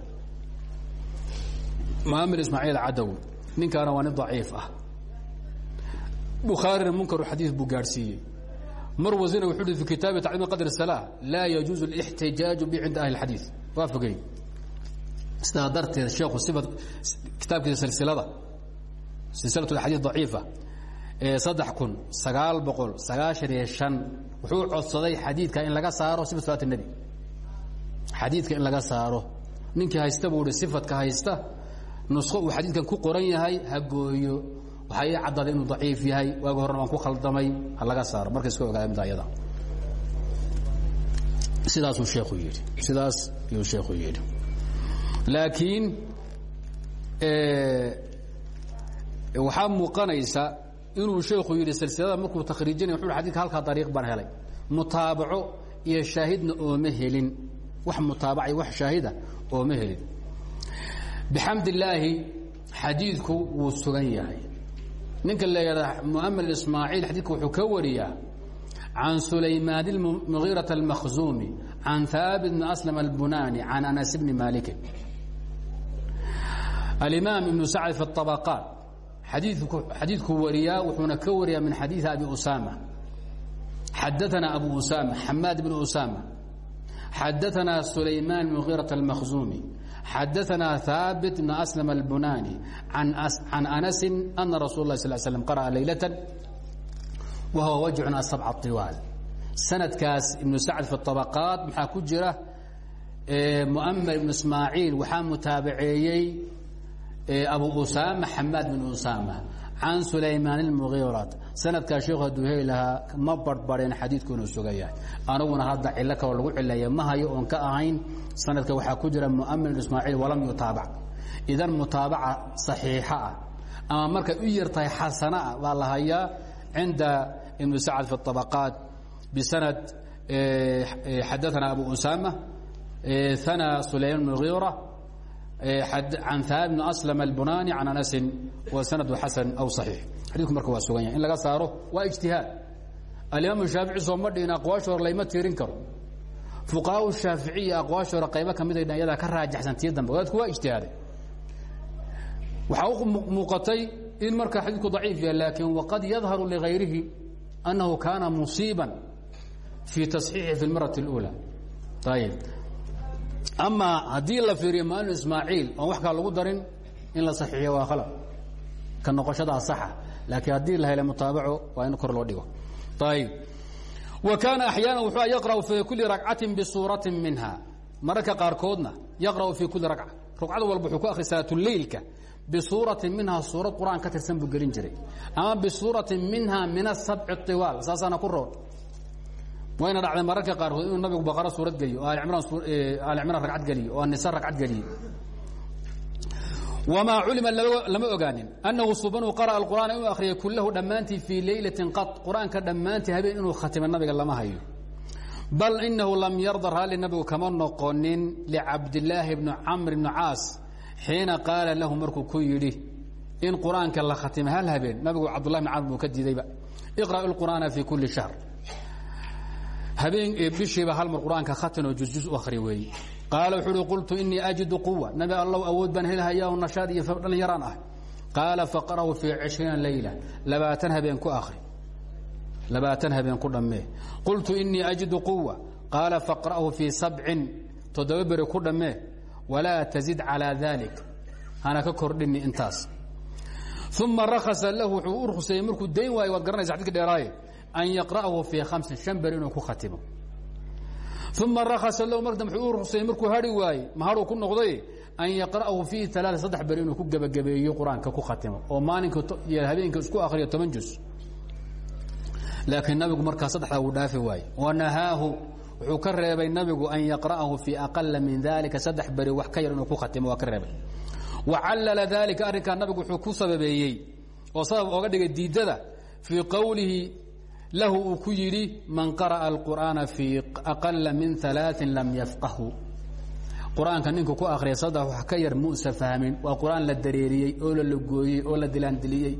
muamal ismaaciil acadawi ninkaana waa nin daciif ah bukhaarina munkaru xadiid buu gaadhsiiyey marwasina wuxuu hi fi kitaabi tacliim qadr الsalaa laa yajuuzu اlاxtijaaju bi cinda ahli اxadiid waa fogey sidaa darteed sheekhu sifa kitaabkiisa silsilada silsilatu axaadiis daciifa ee saddex kun sagaal boqol sagaashan iyo shan wuxuu codsaday xadiidka in laga saaro sifat salaat الnebi xadiidka in laga saaro. Ninkii haysta buu hi sifadka haysta nusko uu xadiidkan ku qoran yahay ha gooyo. Waxaa ii caddaaday inuu daciif yahay waagi horena waan ku khaldamay ha laga saaro. Marka iska ogaada mid ayada. Sidaasuu sheekhu yidhi. Sidaas ayuu sheekhu yidhi laakiin waxaa muuqanaysa inuu sheekhu yidhi silsilada markuu takriijinay wuu adika halkaa dariiq baan helay. Mutaabaco iyo shaahidna ooma helin. Wax mutaabaca wax shaahida ooma helin. Bixamdillaahi xadiidku wuu sugan yahay. Ninka la yidhaha ismaaciil xadiidka wuxuu ka wariyaa can sulaymaan mugiira almakhzuumi can haabit bn aslama albunaani can anas bni maalikin alimaam ibnu sacd fi الطabaqaat xadiidkuu wariyaa wuxuuna ka wariyaa min xadiiثi abi usama xadaثana abu usama xamaad bn usama xadaثana sulaymaan mugiiraة اlmakhzuumi xadaثna haabit bn aslm اlbunani can anasi ana rasul اlah sal slm qarأa laylaة wahuwa wajcun asabc طiwaal sanadkaas ibnu sacd fi طabaqaat maxaa ku jira muamar ibnu ismaaciil waxaa mutaabaceeyey abu usama xamaad bin usama can sulaymaan اlmugiirat sanadkaa sheekhu hadduu heli lahaa ma barbareen xadiidku inuu sugan yahay aniguna hadda cilo kaloo lagu cileeya ma hayo oon ka ahayn sanadka waxaa ku jira muamin ibn ismaaciil walam yutaabac idan mutaabaca صaxiixa ah ama markay u yar tahay xasana ah baa la hayaa cinda ibn sacd fi الطabaqaat bisanad xadaثana abu usama ثana sulaymaan mugiira can haab bn aslm albunani can anasin wa sanadu xasan aw صaxiix xadidku marka waa sugan yahay in laga saaro waa ijtihaad alimaam shaafici sooma dhihin aqwaasha hore layma tiirin karo fuqahaa shaaficiya aqwaasha hore qaybo kamid ay yadaa ka raajaxsan tii dambe wadaadku waa ijtihaaday waxaa u muuqatay in marka xadiidku daciif yahay laakin waqad yadharu ligayrihi annahu kaana musiiban fii taصxiixi fi اlmarati اlأulى ayib ama haddii la fiiriyo muamin ismaaciil oon wax kaa lagu darin in la saxiixiyo waa khalad. Ka noqoshadaa saxa laakiin haddii la helay mutaabaco waa in kor loo dhigo. Ayib wa kaana axyaana wuxuu yaqra'u fii kuli ragcatin bisuuratin minha. Mararka qaarkoodna yaqra'u fii kuli ragca ragcad walba wuxuu ku akhri salaatuleilka bisuuratin minha suurad qur'aan ka tirsan buu gelin jiray. Ama bisuuratin minha min asabci طiwaal saasaana ku roon wayna dhacday mararka qaarkood inuu nabigu baqaro suurad geliyo oo aali cimraan ragcad geliyo oo nisa ragcad geliyo. Wamaa culima lama ogaanin. Annahu subanu qara'a alqur'aan inuu akhriyay kullahu dhammaantii fii leylatin qad. Qur'aanka habeen inuu khatimay nabiga lama hayo. Bal inahu lam yarda raalli nabigu kama noqonin licabdillaahi bni camr bni caas xiina qaala lahu markuu ku yidhi in qur'aanka la khatimay hal habeen? Nabigu cabdullahi bn camr buu ka diidayba iqra'u lqur'aana fii kulli shahr habeen bishiiba hal mar qur'aanka khatan oo jusjus u akhri weeye qaala wuxuu qultu inii ajidu quwa nabi allow awood baan helhayaa o nashaad iyo dhallinyaraan ah. Qaala faqra'hu fii cishriina layla. Labaatan habeen ku akhri. Labaatan habeen ku dhammee. Qultu inii ajidu quwa qaala faqra'hu fii sabcin. Toddoba ku dhammee. Walaa tazid calaa dalik hana ka kordhini intaas. Uma rakasa lahu wuxuu u ruseeyey markuu dayn waayo waad dheeraaye an yaqra'ahu fii hamsin shan beri inuu ku khatimo uma rakasa lahu mar dambe u ruseeyey markuu hari waaye mahaduu ku noqday an yaqra'ahu fii alaaa saddex beri inuu ku gebagabeeyo qur'aanka ku khatimo oo maalinka iyo habeenka isku akriyo toban juz laakiin nabigu markaa saddexdaa wuu dhaafi waaye wanahaahu wuxuu ka reebay nabigu an yaqra'ahu fii aqala min dalika saddex beri wax ka yar inuu ku khatimo waa ka reebay wacallala dalika arrinkaa nabigu wuxuu ku sababeeyey oo sabab ooga dhigay diidada fii qowlihi lahu uu ku yidhi man qara'a alqur'aana fii aqala min alaain lam yafqahu. Qur'aanka ninku ku akriya saddex wax ka yar muusa fahmin. Waa qur'aan la dareeriyey oo la lagooyey oo la dilaandiliyey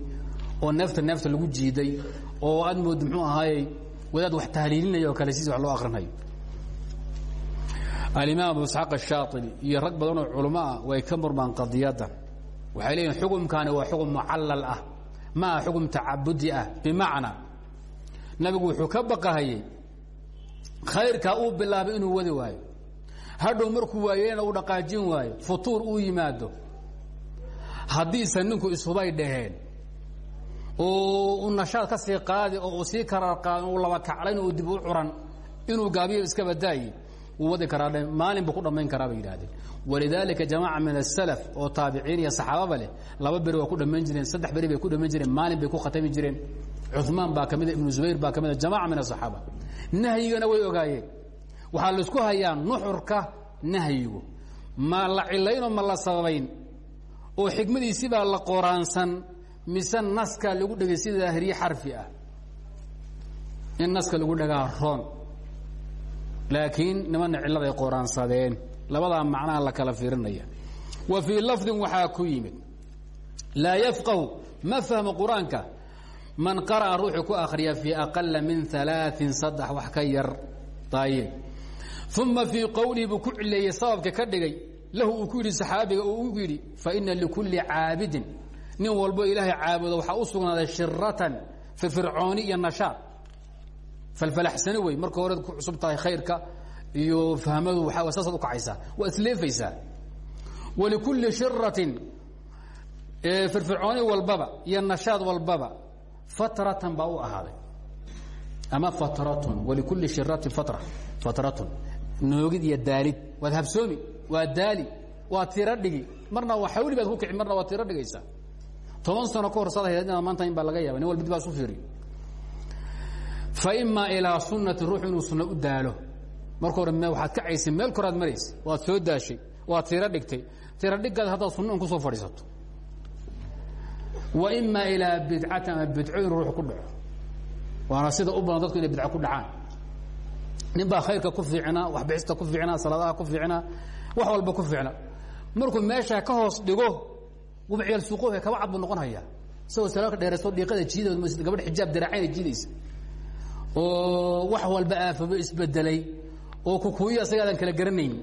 oo neefta neefta lagu jiiday oo aad mood muxuu ahaayey wadaad wax tahliilinaya oo kale siis wax loo akrinayo alimaam abu isxaaq ashaaibi iyo rag badan oo culamo ah way ka murmaan qadiyaddan waxay leeyihiin xukumkaani waa xukum mucallal ah ma aha xukum tacabudi ah bimacnaa nabigu wuxuu ka baqahayey khayrkaa uu bilaabay inuu wadi waayo. Hadhow markuu waayena uu dhaqaajin waayo futuur uu yimaado. Haddiise ninku ishubay dhaheen. Oo u ka sii qaadi oo uu sii karar qaadin uu laba kaclayn uu dib u curan inuu gaabiyo iska badaaye wuu wadi karaa maalin buu ku dhammayn karaa bay yidhahdeen walidaalika jamaaca min asalaf oo taabiciin iyo saxaababa laba beri waa ku dhammayn jireen saddex beri bay ku dhammayn jireen maalin bay ku khatami jireen cumaan baa ka mida ibnu zubayr baa ka mida jamaca min asaxaaba nahyigana way ogaayeen. Waxaa la isku hayaa nuxurka nahyigu. Ma la cilaynoo ma la sababayn. Oo xikmadiisibaa la qoraansan mise naskaa lagu dhegay si daahiriye xarfi ah. In naska lagu dhagaa roon. Laakiin nimana cilladay qoraansadeen. Labadaa macnaha la kala fiirinaya wa fii lafdin waxaa ku yimid laa yafqahu ma fahmo qur'aanka man qara'a ruuxuu ku akhriya fii aqala min alaain saddex wax ka yar. Ayib uma fii qowlihi buu sababka ka dhigay lahu uu ku yidhi saxaabiga uu u yidhi faina likulli caabidin. Nin walbo ilaahay caabudo waxaa u sugnaaday shiratan firfircooni iyo nashaad. Falfalaxsani wey marka hore ku cusub khayrka iyo fahmadu waa saasaad ukacaysaa waa isleefaysaa walikulli shiratin firfircooni walbaba iyo nashaad walbaba fatratan baa u ahaaday. Ama fatratun walikulli shiratin fatra fatratun. Noogid iyo daalid. Waad habsoomi waa daali waa tiro dhigi. Marna waa xawli baad ku kici marna waa tiro dhigaysaa toban sano ka hor saad hayd inaad maanta in baa laga yaaba nin walba dib baa isu fiiriyo faima ilaa sunati ruux inuu sunno u daalo. Marka hore waxaad kacaysay meel koraad maraysa. Waad soo daashay waad tiro dhigtay. Tiro dhiggaad haddaad sunno un ku soo fadhiisato ima ilaa bidcati ama bidco inuu ruux ku dhaco. Waana sida u badan dadku inay bidco ku dhacaan. Nin baa khayrka ku fiicnaa waxbixista ku fiicnaa salaadaha ku fiicnaa wax walba ku fiicna. Markuu meeshaa ka hoos dhigo wuba ciyaal suuqoha kaba cad buu noqon hayaa. Isagoo salaalka dheeraysto dhiiqada jiidood gabadh xijaab daraacayna jiidaysa. Oo wax walba aafabo isbedelay. Oo kukuuyo asagaadan kala garanayn.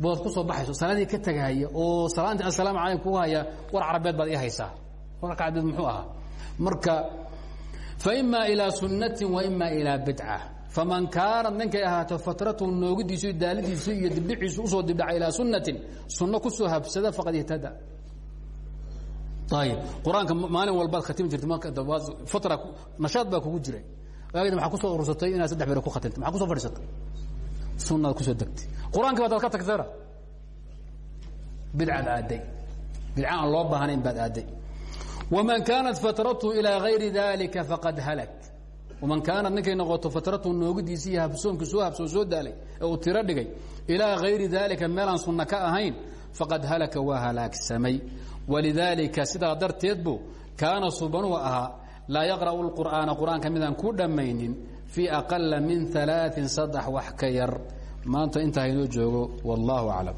Bood ku soo baxayso salaadii ka tagahaya oo salaanti assalaamu calaykum kugu haya war carabeed baad ii haysaa warka carabeed muxuu ahaa. Marka fa ima ilaa sunnatin wa ima ilaa bidca faman kaanat ninkay ahaato fatratu noogidiisu daalidiisu iyo dibdhiciisu u soo dibdhaca ilaa sunnatin sunno ku soo habsada faqad ihtada. Ayib qur'aanka maalin walbaad khatimi jirta fatra nashaad baa kugu jiray. Waagida maxaa ku soo urursatay inaad saddex bere ku khatimta maxaa ku soo fadhiisatay? Sunnaad ku soo degtay. Qur'aanki baad ka tagtana bidcaad aaday. Bidca aan loo baahnayn baad aaday waman kaanat fatratu ilaa gayri dalika faqad halak waman kaanat ninkay noqoto fatratu noogidiisi iyo habsoomkii soo habsoon soo daalay ee uu tiro dhigay ilaa gayri dalika meelaan sunna ka ahayn faqad halaka waa halaagsamay walidaalika sidaa darteed bu kaana subanuhu ahaa laa yaqra'u lqur'aana qur'aanka midaan ku dhammaynin fii aqala min alaain saddex wax ka yar maanta intaa haynoo joogo wallahu aclam